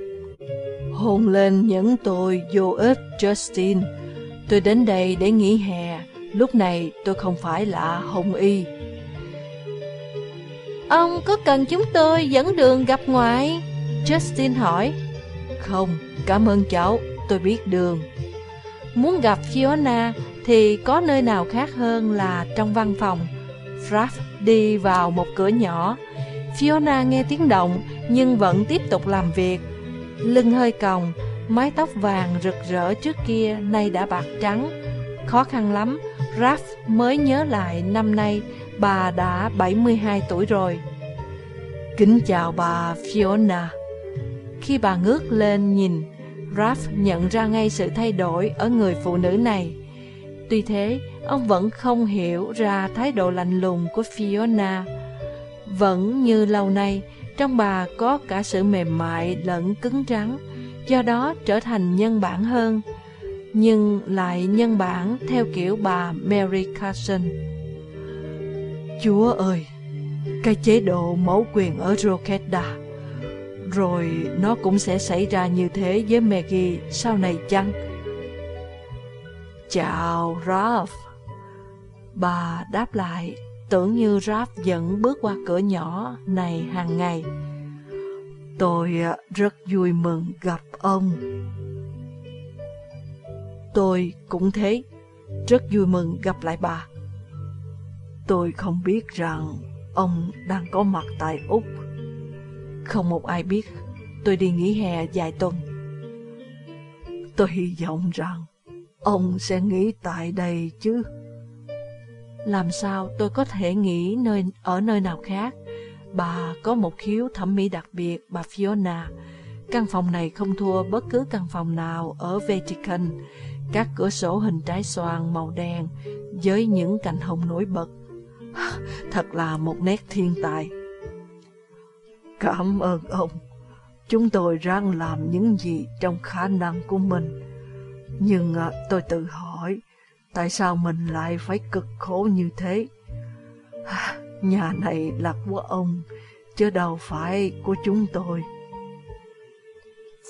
Hôn lên nhẫn tôi vô ích, Justin. Tôi đến đây để nghỉ hè. Lúc này tôi không phải là hồng y. Ông có cần chúng tôi dẫn đường gặp ngoại? Justin hỏi. Không, cảm ơn cháu, tôi biết đường. Muốn gặp Fiona thì có nơi nào khác hơn là trong văn phòng. Raph đi vào một cửa nhỏ. Fiona nghe tiếng động nhưng vẫn tiếp tục làm việc. Lưng hơi còng, mái tóc vàng rực rỡ trước kia nay đã bạc trắng. Khó khăn lắm, Raph mới nhớ lại năm nay bà đã 72 tuổi rồi. Kính chào bà Fiona. Khi bà ngước lên nhìn, Ralph nhận ra ngay sự thay đổi ở người phụ nữ này. Tuy thế, ông vẫn không hiểu ra thái độ lạnh lùng của Fiona. Vẫn như lâu nay, trong bà có cả sự mềm mại lẫn cứng rắn, do đó trở thành nhân bản hơn, nhưng lại nhân bản theo kiểu bà Mary Carson. Chúa ơi, cái chế độ mẫu quyền ở Rokeda, rồi nó cũng sẽ xảy ra như thế với Maggie sau này chăng? Chào Ralph. Bà đáp lại, tưởng như Ralph vẫn bước qua cửa nhỏ này hàng ngày. Tôi à, rất vui mừng gặp ông. Tôi cũng thế, rất vui mừng gặp lại bà. Tôi không biết rằng ông đang có mặt tại Úc. Không một ai biết tôi đi nghỉ hè vài tuần. Tôi hy vọng rằng ông sẽ nghỉ tại đây chứ. Làm sao tôi có thể nghỉ nơi ở nơi nào khác? Bà có một khiếu thẩm mỹ đặc biệt, bà Fiona. Căn phòng này không thua bất cứ căn phòng nào ở Vatican. Các cửa sổ hình trái xoan màu đen với những cành hồng nổi bật. Thật là một nét thiên tài. Cảm ơn ông. Chúng tôi đang làm những gì trong khả năng của mình. Nhưng à, tôi tự hỏi, tại sao mình lại phải cực khổ như thế? À, Nhà này là của ông, chứ đâu phải của chúng tôi.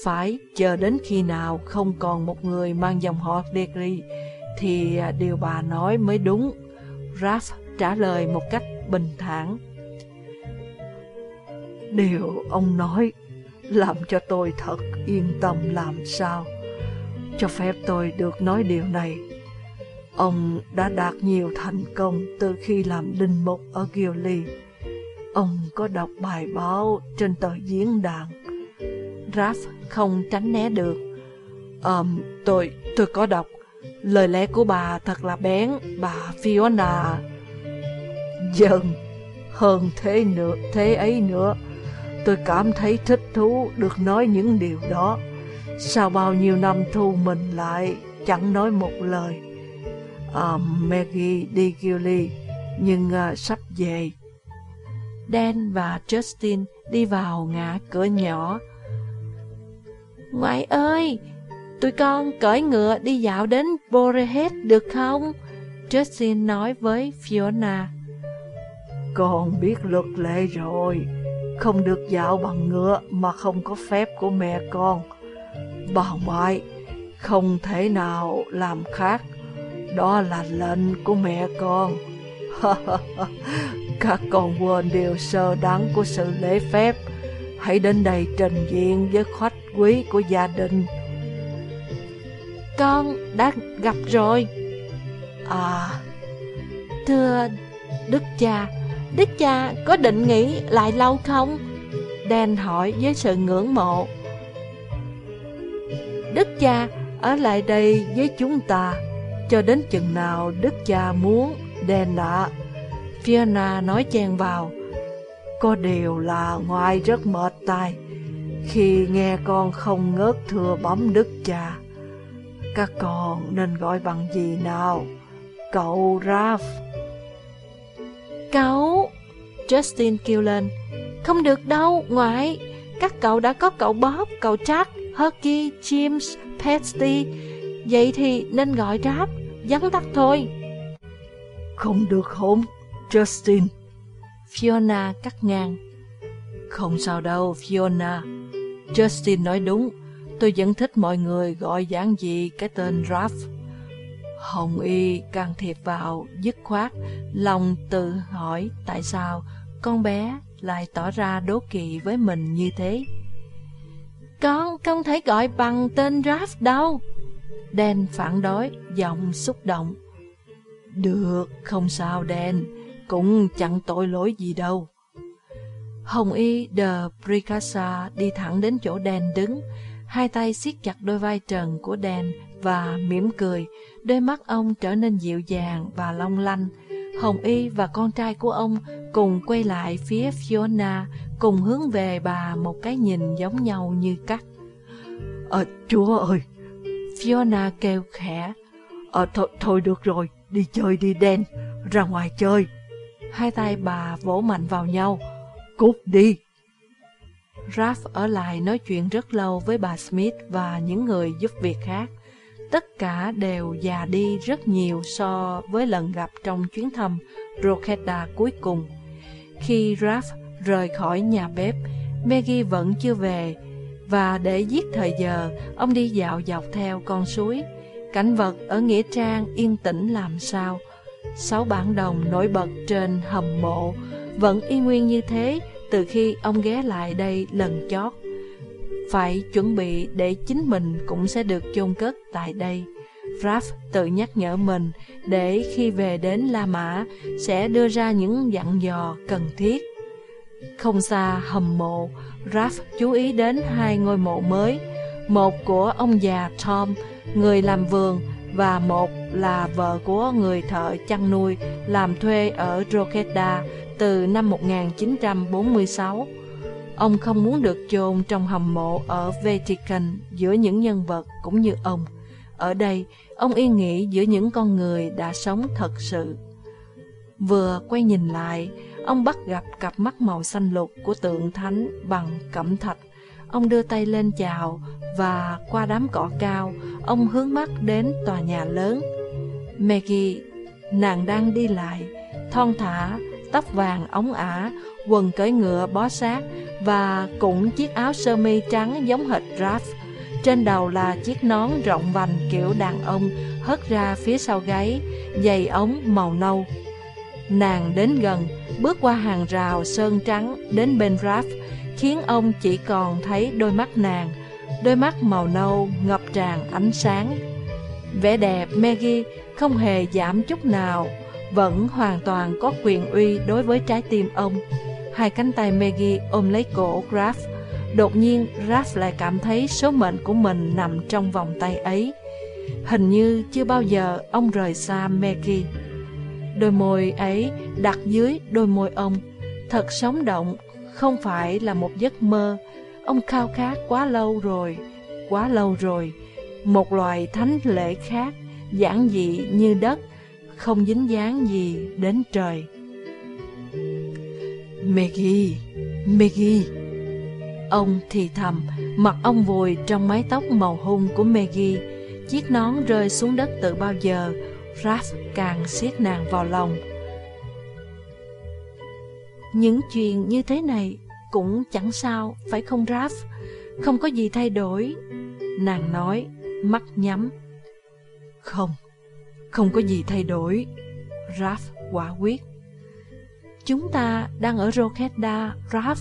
Phải chờ đến khi nào không còn một người mang dòng họ Degri thì à, điều bà nói mới đúng. Raph trả lời một cách bình thản. Điều ông nói làm cho tôi thật yên tâm làm sao. Cho phép tôi được nói điều này. Ông đã đạt nhiều thành công từ khi làm linh mục ở Gilly. Ông có đọc bài báo trên tờ diễn đàn. Raph không tránh né được. Um, tôi, tôi có đọc. Lời lẽ của bà thật là bén, bà Fiona. Dần, hơn thế nữa, thế ấy nữa. Tôi cảm thấy thích thú được nói những điều đó. Sau bao nhiêu năm thu mình lại, chẳng nói một lời uh, Maggie đi Gilly, nhưng uh, sắp về. Dan và Justin đi vào ngã cửa nhỏ. Ngoại ơi, tụi con cởi ngựa đi dạo đến Borehead được không? Justin nói với Fiona. Con biết luật lệ rồi, không được dạo bằng ngựa mà không có phép của mẹ con. Bà ngoại, không thể nào làm khác đó là lệnh của mẹ con. Các con quên điều sơ đắng của sự lễ phép. Hãy đến đây trình diện với khách quý của gia đình. Con đã gặp rồi. À, thưa Đức cha, Đức cha có định nghỉ lại lâu không? Dan hỏi với sự ngưỡng mộ. Đức cha ở lại đây với chúng ta cho đến chừng nào đức cha muốn, đền nạ. Fiona nói chen vào, có điều là ngoại rất mệt tai, khi nghe con không ngớt thừa bấm đức cha. Các con nên gọi bằng gì nào? Cậu Raph. Cậu! Justin kêu lên. Không được đâu, ngoại. Các cậu đã có cậu Bob, cậu Jack, Huggy, James, Patsy. Vậy thì nên gọi Raph vắn tắt thôi. Không được hôn, Justin. Fiona cắt ngang. Không sao đâu, Fiona. Justin nói đúng, tôi vẫn thích mọi người gọi giản dị cái tên Raph. Hồng Y can thiệp vào, dứt khoát, lòng tự hỏi tại sao con bé lại tỏ ra đố kỵ với mình như thế. Con không thể gọi bằng tên Raph đâu. Đen phản đối, giọng xúc động. Được, không sao Đen cũng chẳng tội lỗi gì đâu. Hồng Y de Pricassa đi thẳng đến chỗ Đen đứng, hai tay siết chặt đôi vai trần của Đen và mỉm cười, đôi mắt ông trở nên dịu dàng và long lanh. Hồng Y và con trai của ông cùng quay lại phía Fiona, cùng hướng về bà một cái nhìn giống nhau như cắt. Ờ, chúa ơi! Fiona kêu khẽ. Ờ, thôi, thôi được rồi, đi chơi đi đen, ra ngoài chơi. Hai tay bà vỗ mạnh vào nhau. Cút đi! Ralph ở lại nói chuyện rất lâu với bà Smith và những người giúp việc khác. Tất cả đều già đi rất nhiều so với lần gặp trong chuyến thăm Roketa cuối cùng. Khi Ralph rời khỏi nhà bếp, Maggie vẫn chưa về, và để giết thời giờ, ông đi dạo dọc theo con suối. Cảnh vật ở Nghĩa Trang yên tĩnh làm sao. Sáu bản đồng nổi bật trên hầm mộ vẫn y nguyên như thế từ khi ông ghé lại đây lần chót. Phải chuẩn bị để chính mình cũng sẽ được chôn cất tại đây. Raph tự nhắc nhở mình để khi về đến La Mã sẽ đưa ra những dặn dò cần thiết. Không xa hầm mộ, Raph chú ý đến hai ngôi mộ mới, một của ông già Tom, người làm vườn, và một là vợ của người thợ chăn nuôi làm thuê ở Drogheda từ năm 1946. Ông không muốn được chôn trong hầm mộ ở Vatican giữa những nhân vật cũng như ông. Ở đây, ông yên nghỉ giữa những con người đã sống thật sự. Vừa quay nhìn lại, ông bắt gặp cặp mắt màu xanh lục của tượng thánh bằng cẩm thạch. Ông đưa tay lên chào và qua đám cỏ cao, ông hướng mắt đến tòa nhà lớn. Maggie, nàng đang đi lại, thon thả, tóc vàng ống ả, quần cởi ngựa bó sát và cũng chiếc áo sơ mi trắng giống hệt Raph. Trên đầu là chiếc nón rộng vành kiểu đàn ông hất ra phía sau gáy, giày ống màu nâu. Nàng đến gần, bước qua hàng rào sơn trắng đến bên Raph, khiến ông chỉ còn thấy đôi mắt nàng, đôi mắt màu nâu ngập tràn ánh sáng. Vẻ đẹp Maggie không hề giảm chút nào, vẫn hoàn toàn có quyền uy đối với trái tim ông. Hai cánh tay Maggie ôm lấy cổ Raph. Đột nhiên, Raph lại cảm thấy số mệnh của mình nằm trong vòng tay ấy. Hình như chưa bao giờ ông rời xa Maggie. Đôi môi ấy đặt dưới đôi môi ông, thật sống động, không phải là một giấc mơ. Ông khao khát quá lâu rồi, quá lâu rồi. Một loài thánh lễ khác, giản dị như đất, không dính dáng gì đến trời. Maggie, Maggie. Ông thì thầm, mặt ông vùi trong mái tóc màu hung của Maggie. Chiếc nón rơi xuống đất từ bao giờ, Raph càng siết nàng vào lòng. Những chuyện như thế này cũng chẳng sao, phải không Raph? Không có gì thay đổi. Nàng nói, mắt nhắm. Không, không có gì thay đổi. Raph quả quyết. Chúng ta đang ở Rokeda, Raph.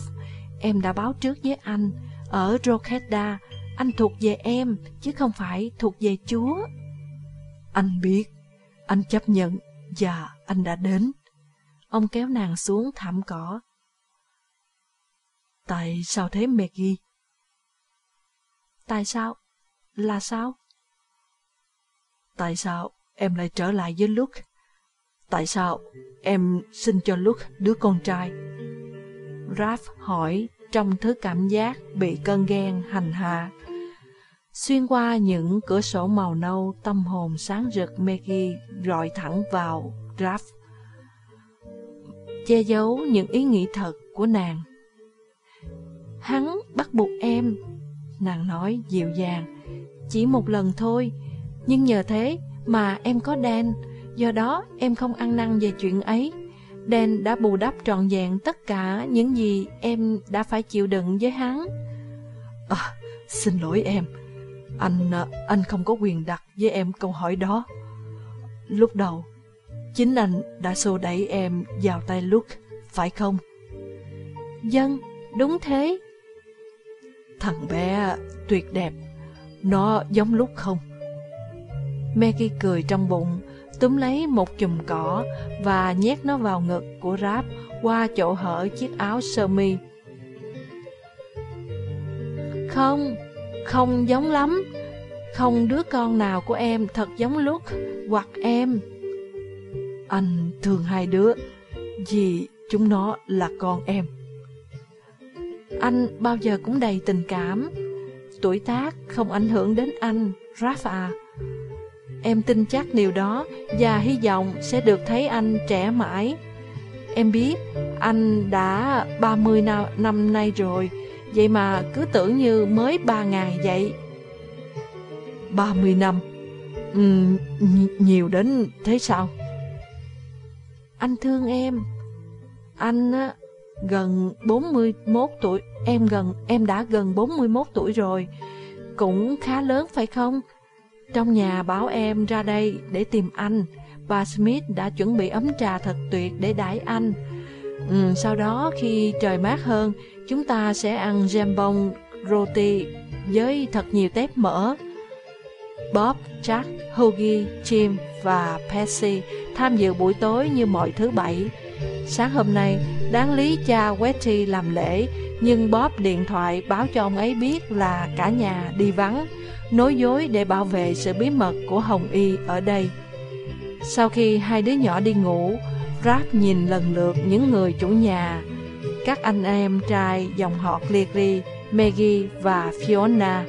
Em đã báo trước với anh. Ở Rokeda, anh thuộc về em, chứ không phải thuộc về Chúa. Anh biết, anh chấp nhận, và anh đã đến. Ông kéo nàng xuống thảm cỏ. Tại sao thế Maggie? Tại sao? Là sao? Tại sao em lại trở lại với Luke? Tại sao em xin cho Luke đứa con trai? Raph hỏi trong thứ cảm giác bị cơn ghen hành hạ. Xuyên qua những cửa sổ màu nâu, tâm hồn sáng rực Maggie rọi thẳng vào Raph. Che giấu những ý nghĩ thật của nàng. Hắn bắt buộc em, nàng nói dịu dàng, chỉ một lần thôi, nhưng nhờ thế mà em có Dan, do đó em không ăn năn về chuyện ấy. Dan đã bù đắp trọn vẹn tất cả những gì em đã phải chịu đựng với hắn. À, xin lỗi em, anh anh không có quyền đặt với em câu hỏi đó. Lúc đầu, chính anh đã xô đẩy em vào tay Luke, phải không? Dân, đúng thế. Thằng bé tuyệt đẹp, nó giống Luke không? Maggie cười trong bụng, túm lấy một chùm cỏ và nhét nó vào ngực của Rap qua chỗ hở chiếc áo sơ mi. Không, không giống lắm. Không đứa con nào của em thật giống Luke hoặc em. Anh thương hai đứa vì chúng nó là con em. Anh bao giờ cũng đầy tình cảm. Tuổi tác không ảnh hưởng đến anh, Raph à. Em tin chắc điều đó và hy vọng sẽ được thấy anh trẻ mãi. Em biết anh đã 30 năm, năm nay rồi, vậy mà cứ tưởng như mới 3 ngày vậy. 30 năm? Ừ, nhiều đến thế sao? Anh thương em. Anh á, gần 41 tuổi, em gần em đã gần 41 tuổi rồi. Cũng khá lớn phải không? Trong nhà bảo em ra đây để tìm anh. Bà Smith đã chuẩn bị ấm trà thật tuyệt để đãi anh. Ừ, sau đó khi trời mát hơn, chúng ta sẽ ăn jambon roti với thật nhiều tép mỡ. Bob, Jack, Huggy, Jim và Patsy tham dự buổi tối như mọi thứ bảy. Sáng hôm nay, đáng lý cha Wetty làm lễ, nhưng Bob điện thoại báo cho ông ấy biết là cả nhà đi vắng, nói dối để bảo vệ sự bí mật của Hồng Y ở đây. Sau khi hai đứa nhỏ đi ngủ, Rap nhìn lần lượt những người chủ nhà, các anh em trai dòng họ Cleary, Maggie và Fiona.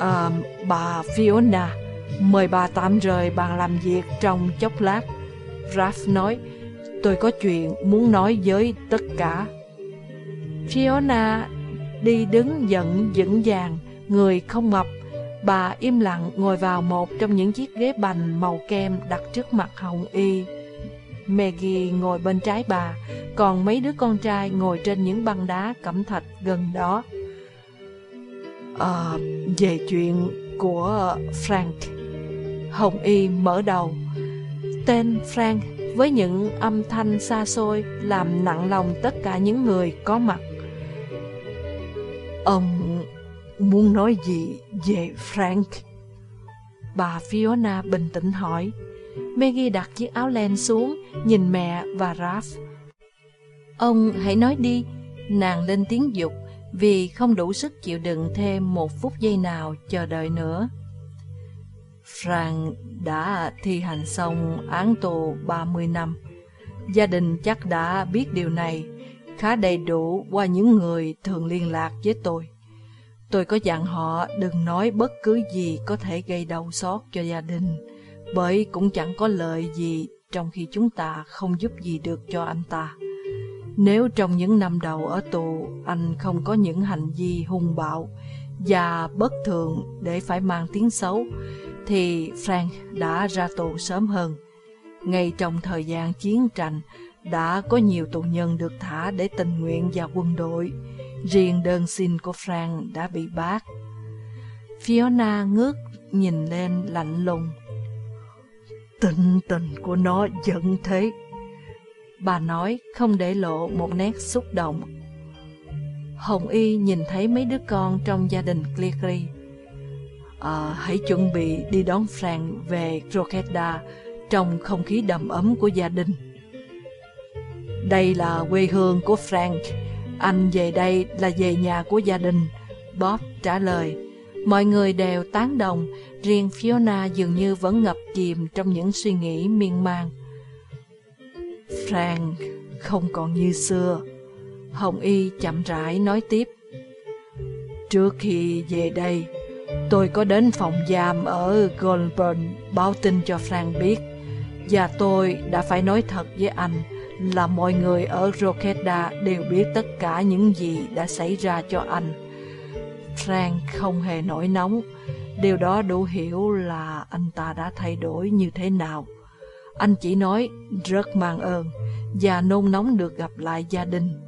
À, bà Fiona, mời bà tạm rời bàn làm việc trong chốc lát. Ralph nói, tôi có chuyện muốn nói với tất cả. Fiona đi đứng giận dững dàng, người không mập. Bà im lặng ngồi vào một trong những chiếc ghế bành màu kem đặt trước mặt Hồng Y. Maggie ngồi bên trái bà, còn mấy đứa con trai ngồi trên những băng đá cẩm thạch gần đó. À, về chuyện của Frank, Hồng Y mở đầu. Tên Frank với những âm thanh xa xôi làm nặng lòng tất cả những người có mặt. Ông muốn nói gì về Frank? Bà Fiona bình tĩnh hỏi. Maggie đặt chiếc áo len xuống, nhìn mẹ và Raph. Ông hãy nói đi, nàng lên tiếng dục, vì không đủ sức chịu đựng thêm một phút giây nào chờ đợi nữa. Frank đã thi hành xong án tù 30 năm. Gia đình chắc đã biết điều này khá đầy đủ qua những người thường liên lạc với tôi. Tôi có dặn họ đừng nói bất cứ gì có thể gây đau xót cho gia đình, bởi cũng chẳng có lợi gì trong khi chúng ta không giúp gì được cho anh ta. Nếu trong những năm đầu ở tù anh không có những hành vi hung bạo và bất thường để phải mang tiếng xấu, thì Frank đã ra tù sớm hơn. Ngay trong thời gian chiến tranh, đã có nhiều tù nhân được thả để tình nguyện vào quân đội. Riêng đơn xin của Frank đã bị bác. Fiona ngước nhìn lên lạnh lùng. Tình tình của nó giận thế. Bà nói không để lộ một nét xúc động. Hồng Y nhìn thấy mấy đứa con trong gia đình Cleary. À, hãy chuẩn bị đi đón Frank về Croqueta trong không khí đầm ấm của gia đình. Đây là quê hương của Frank. Anh về đây là về nhà của gia đình. Bob trả lời. Mọi người đều tán đồng, riêng Fiona dường như vẫn ngập chìm trong những suy nghĩ miên man. Frank không còn như xưa. Hồng Y chậm rãi nói tiếp. Trước khi về đây, tôi có đến phòng giam ở Goldburn báo tin cho Frank biết. Và tôi đã phải nói thật với anh là mọi người ở Rokeda đều biết tất cả những gì đã xảy ra cho anh. Frank không hề nổi nóng, điều đó đủ hiểu là anh ta đã thay đổi như thế nào. Anh chỉ nói rất mang ơn và nôn nóng được gặp lại gia đình,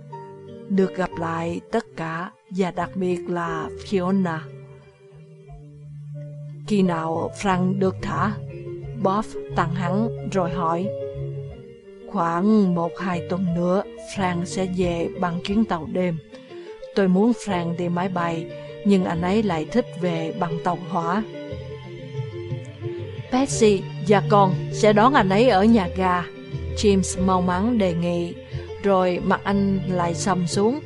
được gặp lại tất cả và đặc biệt là Fiona. Khi nào Frank được thả? Bob tặng hắn rồi hỏi. Khoảng một hai tuần nữa, Frank sẽ về bằng chuyến tàu đêm. Tôi muốn Frank đi máy bay, nhưng anh ấy lại thích về bằng tàu hỏa. Patsy và con sẽ đón anh ấy ở nhà ga. James mau mắn đề nghị, rồi mặt anh lại sầm xuống.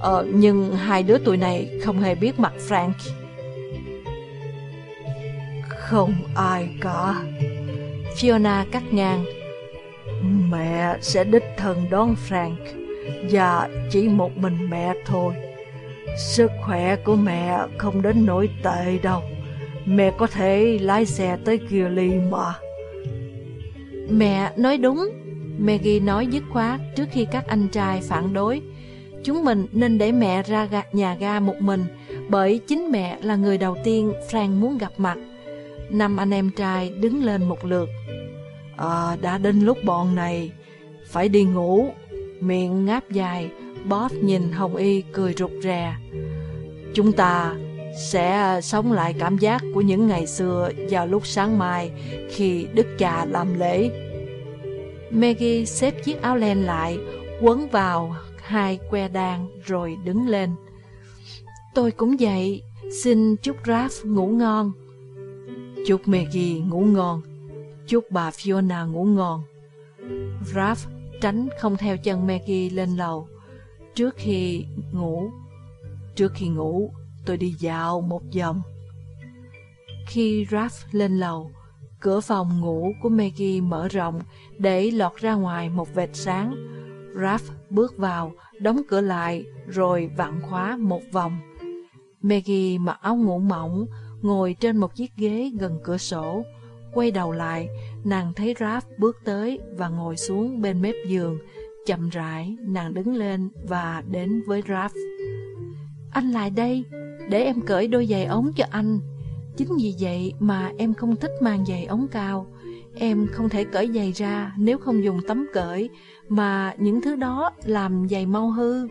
Ờ, nhưng hai đứa tụi này không hề biết mặt Frank. Không ai cả. Fiona cắt ngang. Mẹ sẽ đích thân đón Frank Và chỉ một mình mẹ thôi Sức khỏe của mẹ không đến nỗi tệ đâu. Mẹ có thể lái xe tới kia ly mà. Mẹ nói đúng. Maggie nói dứt khoát trước khi các anh trai phản đối. Chúng mình nên để mẹ ra gạt nhà ga một mình, Bởi chính mẹ là người đầu tiên Frank muốn gặp mặt. Năm anh em trai đứng lên một lượt. À đã đến lúc bọn này. Phải đi ngủ. Miệng ngáp dài. Bob nhìn Hồng Y cười rụt rè Chúng ta sẽ sống lại cảm giác của những ngày xưa vào lúc sáng mai khi Đức Cha làm lễ. Maggie xếp chiếc áo len lại, quấn vào hai que đan rồi đứng lên. Tôi cũng vậy, xin chúc Raph ngủ ngon. Chúc Maggie ngủ ngon, chúc bà Fiona ngủ ngon. Raph tránh không theo chân Maggie lên lầu. Trước khi ngủ, trước khi ngủ, tôi đi dạo một vòng. Khi Raph lên lầu, cửa phòng ngủ của Maggie mở rộng để lọt ra ngoài một vệt sáng. Raph bước vào, đóng cửa lại, rồi vặn khóa một vòng. Maggie mặc áo ngủ mỏng, ngồi trên một chiếc ghế gần cửa sổ. Quay đầu lại, nàng thấy Raph bước tới và ngồi xuống bên mép giường. Chậm rãi, nàng đứng lên và đến với Raph. Anh lại đây, để em cởi đôi giày ống cho anh. Chính vì vậy mà em không thích mang giày ống cao. Em không thể cởi giày ra nếu không dùng tấm cởi, mà những thứ đó làm giày mau hư.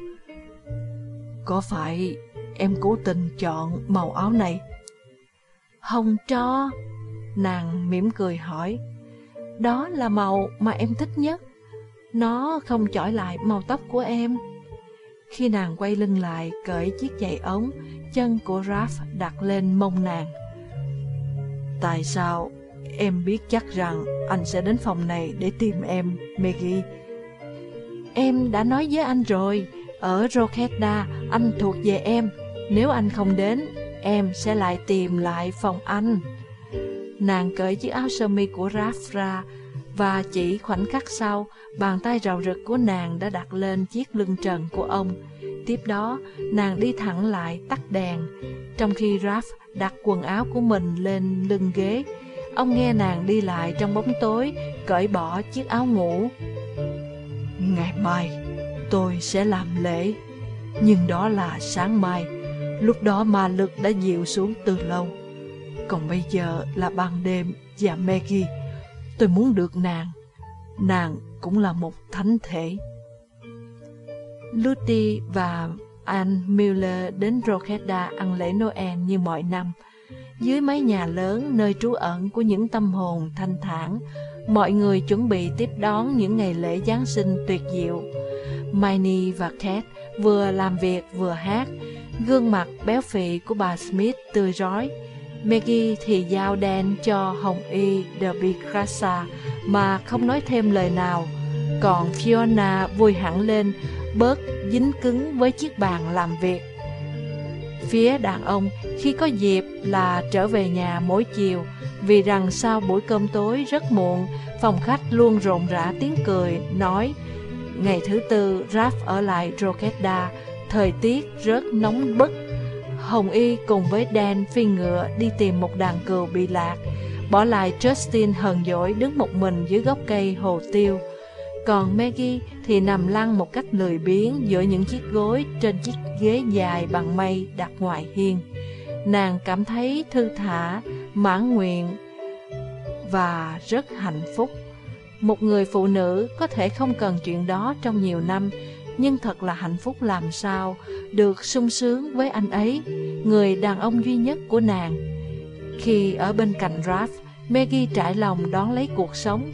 Có phải em cố tình chọn màu áo này? Hồng cho. Nàng mỉm cười hỏi. Đó là màu mà em thích nhất. Nó không chọi lại màu tóc của em. Khi nàng quay lưng lại cởi chiếc giày ống, chân của Raph đặt lên mông nàng. Tại sao em biết chắc rằng anh sẽ đến phòng này để tìm em, Maggie? Em đã nói với anh rồi, ở Roketa anh thuộc về em. Nếu anh không đến, em sẽ lại tìm lại phòng anh. Nàng cởi chiếc áo sơ mi của Raph ra, và chỉ khoảnh khắc sau, bàn tay rào rực của nàng đã đặt lên chiếc lưng trần của ông. Tiếp đó, nàng đi thẳng lại tắt đèn, trong khi Raph đặt quần áo của mình lên lưng ghế. Ông nghe nàng đi lại trong bóng tối, cởi bỏ chiếc áo ngủ. Ngày mai, tôi sẽ làm lễ, nhưng đó là sáng mai, lúc đó ma lực đã dịu xuống từ lâu. Còn bây giờ là ban đêm và Maggie Tôi muốn được nàng. Nàng cũng là một thánh thể. Lutti và Anne Miller đến Rokeda ăn lễ Noel như mọi năm. Dưới mái nhà lớn nơi trú ẩn của những tâm hồn thanh thản, mọi người chuẩn bị tiếp đón những ngày lễ Giáng sinh tuyệt diệu. Miney và Kate vừa làm việc vừa hát, gương mặt béo phì của bà Smith tươi rói. Maggie thì giao đen cho Hồng Y de Bicrasa mà không nói thêm lời nào. Còn Fiona vui hẳn lên, bớt dính cứng với chiếc bàn làm việc. Phía đàn ông khi có dịp là trở về nhà mỗi chiều, vì rằng sau buổi cơm tối rất muộn, phòng khách luôn rộn rã tiếng cười, nói Ngày thứ tư, Raph ở lại Rokeda, thời tiết rất nóng bức, Hồng Y cùng với Dan phi ngựa đi tìm một đàn cừu bị lạc, bỏ lại Justin hờn dỗi đứng một mình dưới gốc cây hồ tiêu. Còn Maggie thì nằm lăn một cách lười biếng giữa những chiếc gối trên chiếc ghế dài bằng mây đặt ngoài hiên. Nàng cảm thấy thư thả, mãn nguyện và rất hạnh phúc. Một người phụ nữ có thể không cần chuyện đó trong nhiều năm, nhưng thật là hạnh phúc làm sao được sung sướng với anh ấy, người đàn ông duy nhất của nàng. Khi ở bên cạnh Raph, Maggie trải lòng đón lấy cuộc sống,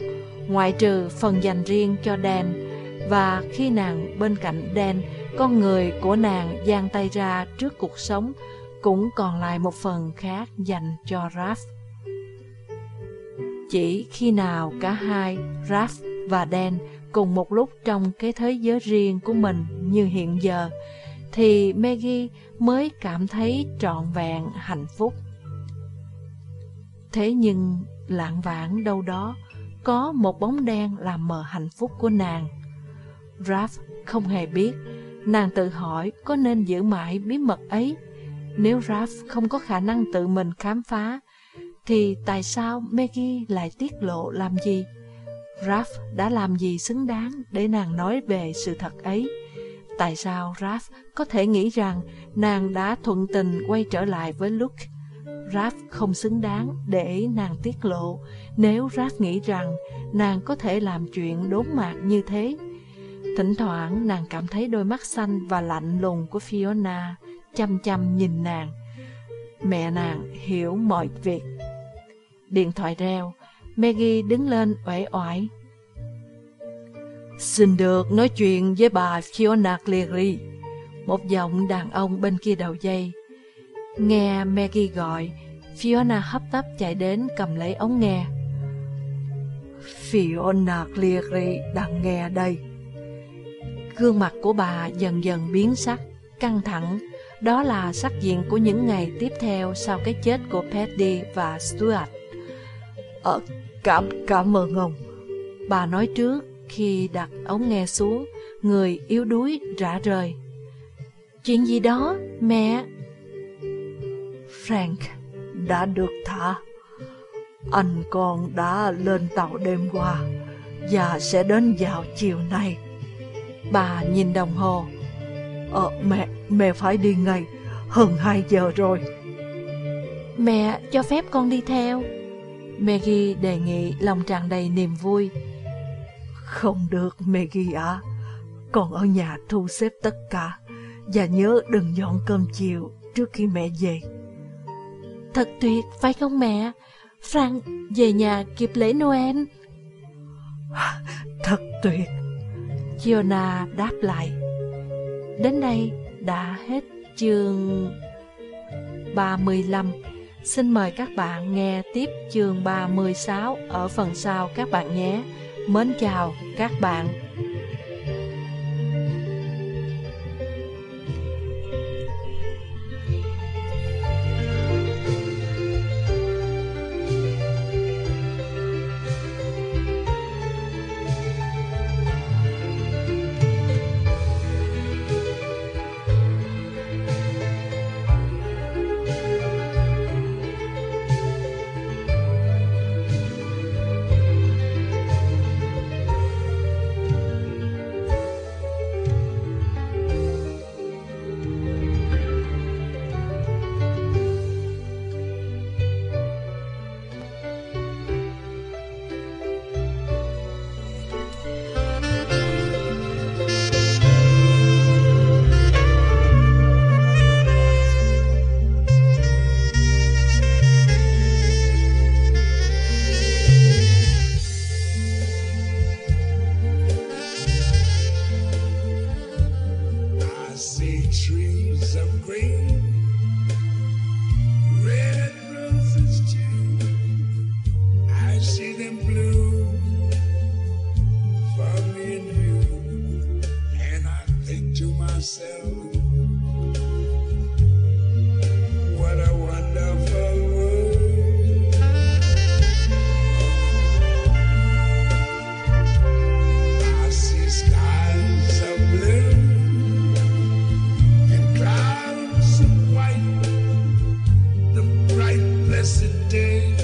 ngoại trừ phần dành riêng cho Dan, và khi nàng bên cạnh Dan, con người của nàng giang tay ra trước cuộc sống, cũng còn lại một phần khác dành cho Raph. Chỉ khi nào cả hai, Raph và Dan, cùng một lúc trong cái thế giới riêng của mình như hiện giờ, thì Maggie mới cảm thấy trọn vẹn hạnh phúc. Thế nhưng lạng vãng đâu đó, có một bóng đen làm mờ hạnh phúc của nàng. Raph không hề biết, nàng tự hỏi có nên giữ mãi bí mật ấy. Nếu Raph không có khả năng tự mình khám phá, thì tại sao Maggie lại tiết lộ làm gì? Raph đã làm gì xứng đáng để nàng nói về sự thật ấy? Tại sao Raph có thể nghĩ rằng nàng đã thuận tình quay trở lại với Luke? Raph không xứng đáng để nàng tiết lộ nếu Raph nghĩ rằng nàng có thể làm chuyện đốn mạc như thế. Thỉnh thoảng nàng cảm thấy đôi mắt xanh và lạnh lùng của Fiona chăm chăm nhìn nàng. Mẹ nàng hiểu mọi việc. Điện thoại reo, Maggie đứng lên uể oải. Xin được nói chuyện với bà Fiona Cleary. Một giọng đàn ông bên kia đầu dây. Nghe Maggie gọi, Fiona hấp tấp chạy đến cầm lấy ống nghe. Fiona Cleary đang nghe đây. Gương mặt của bà dần dần biến sắc, căng thẳng. Đó là sắc diện của những ngày tiếp theo sau cái chết của Paddy và Stuart. ở cảm, cảm ơn ông. Bà nói trước khi đặt ống nghe xuống, người yếu đuối rã rời. Chuyện gì đó, mẹ? Frank đã được thả. Anh con đã lên tàu đêm qua và sẽ đến vào chiều nay. Bà nhìn đồng hồ. Ờ, mẹ, mẹ phải đi ngay, hơn 2 giờ rồi. Mẹ cho phép con đi theo. Maggie đề nghị lòng tràn đầy niềm vui. Không được Maggie ạ, à. con ở nhà thu xếp tất cả và nhớ đừng dọn cơm chiều trước khi mẹ về. Thật tuyệt, phải không mẹ? Frank về nhà kịp lễ Noel. Thật tuyệt. Giona đáp lại. Đến đây đã hết chương 35. Xin mời các bạn nghe tiếp chương 36 ở phần sau các bạn nhé. Mến chào các bạn. blessed day.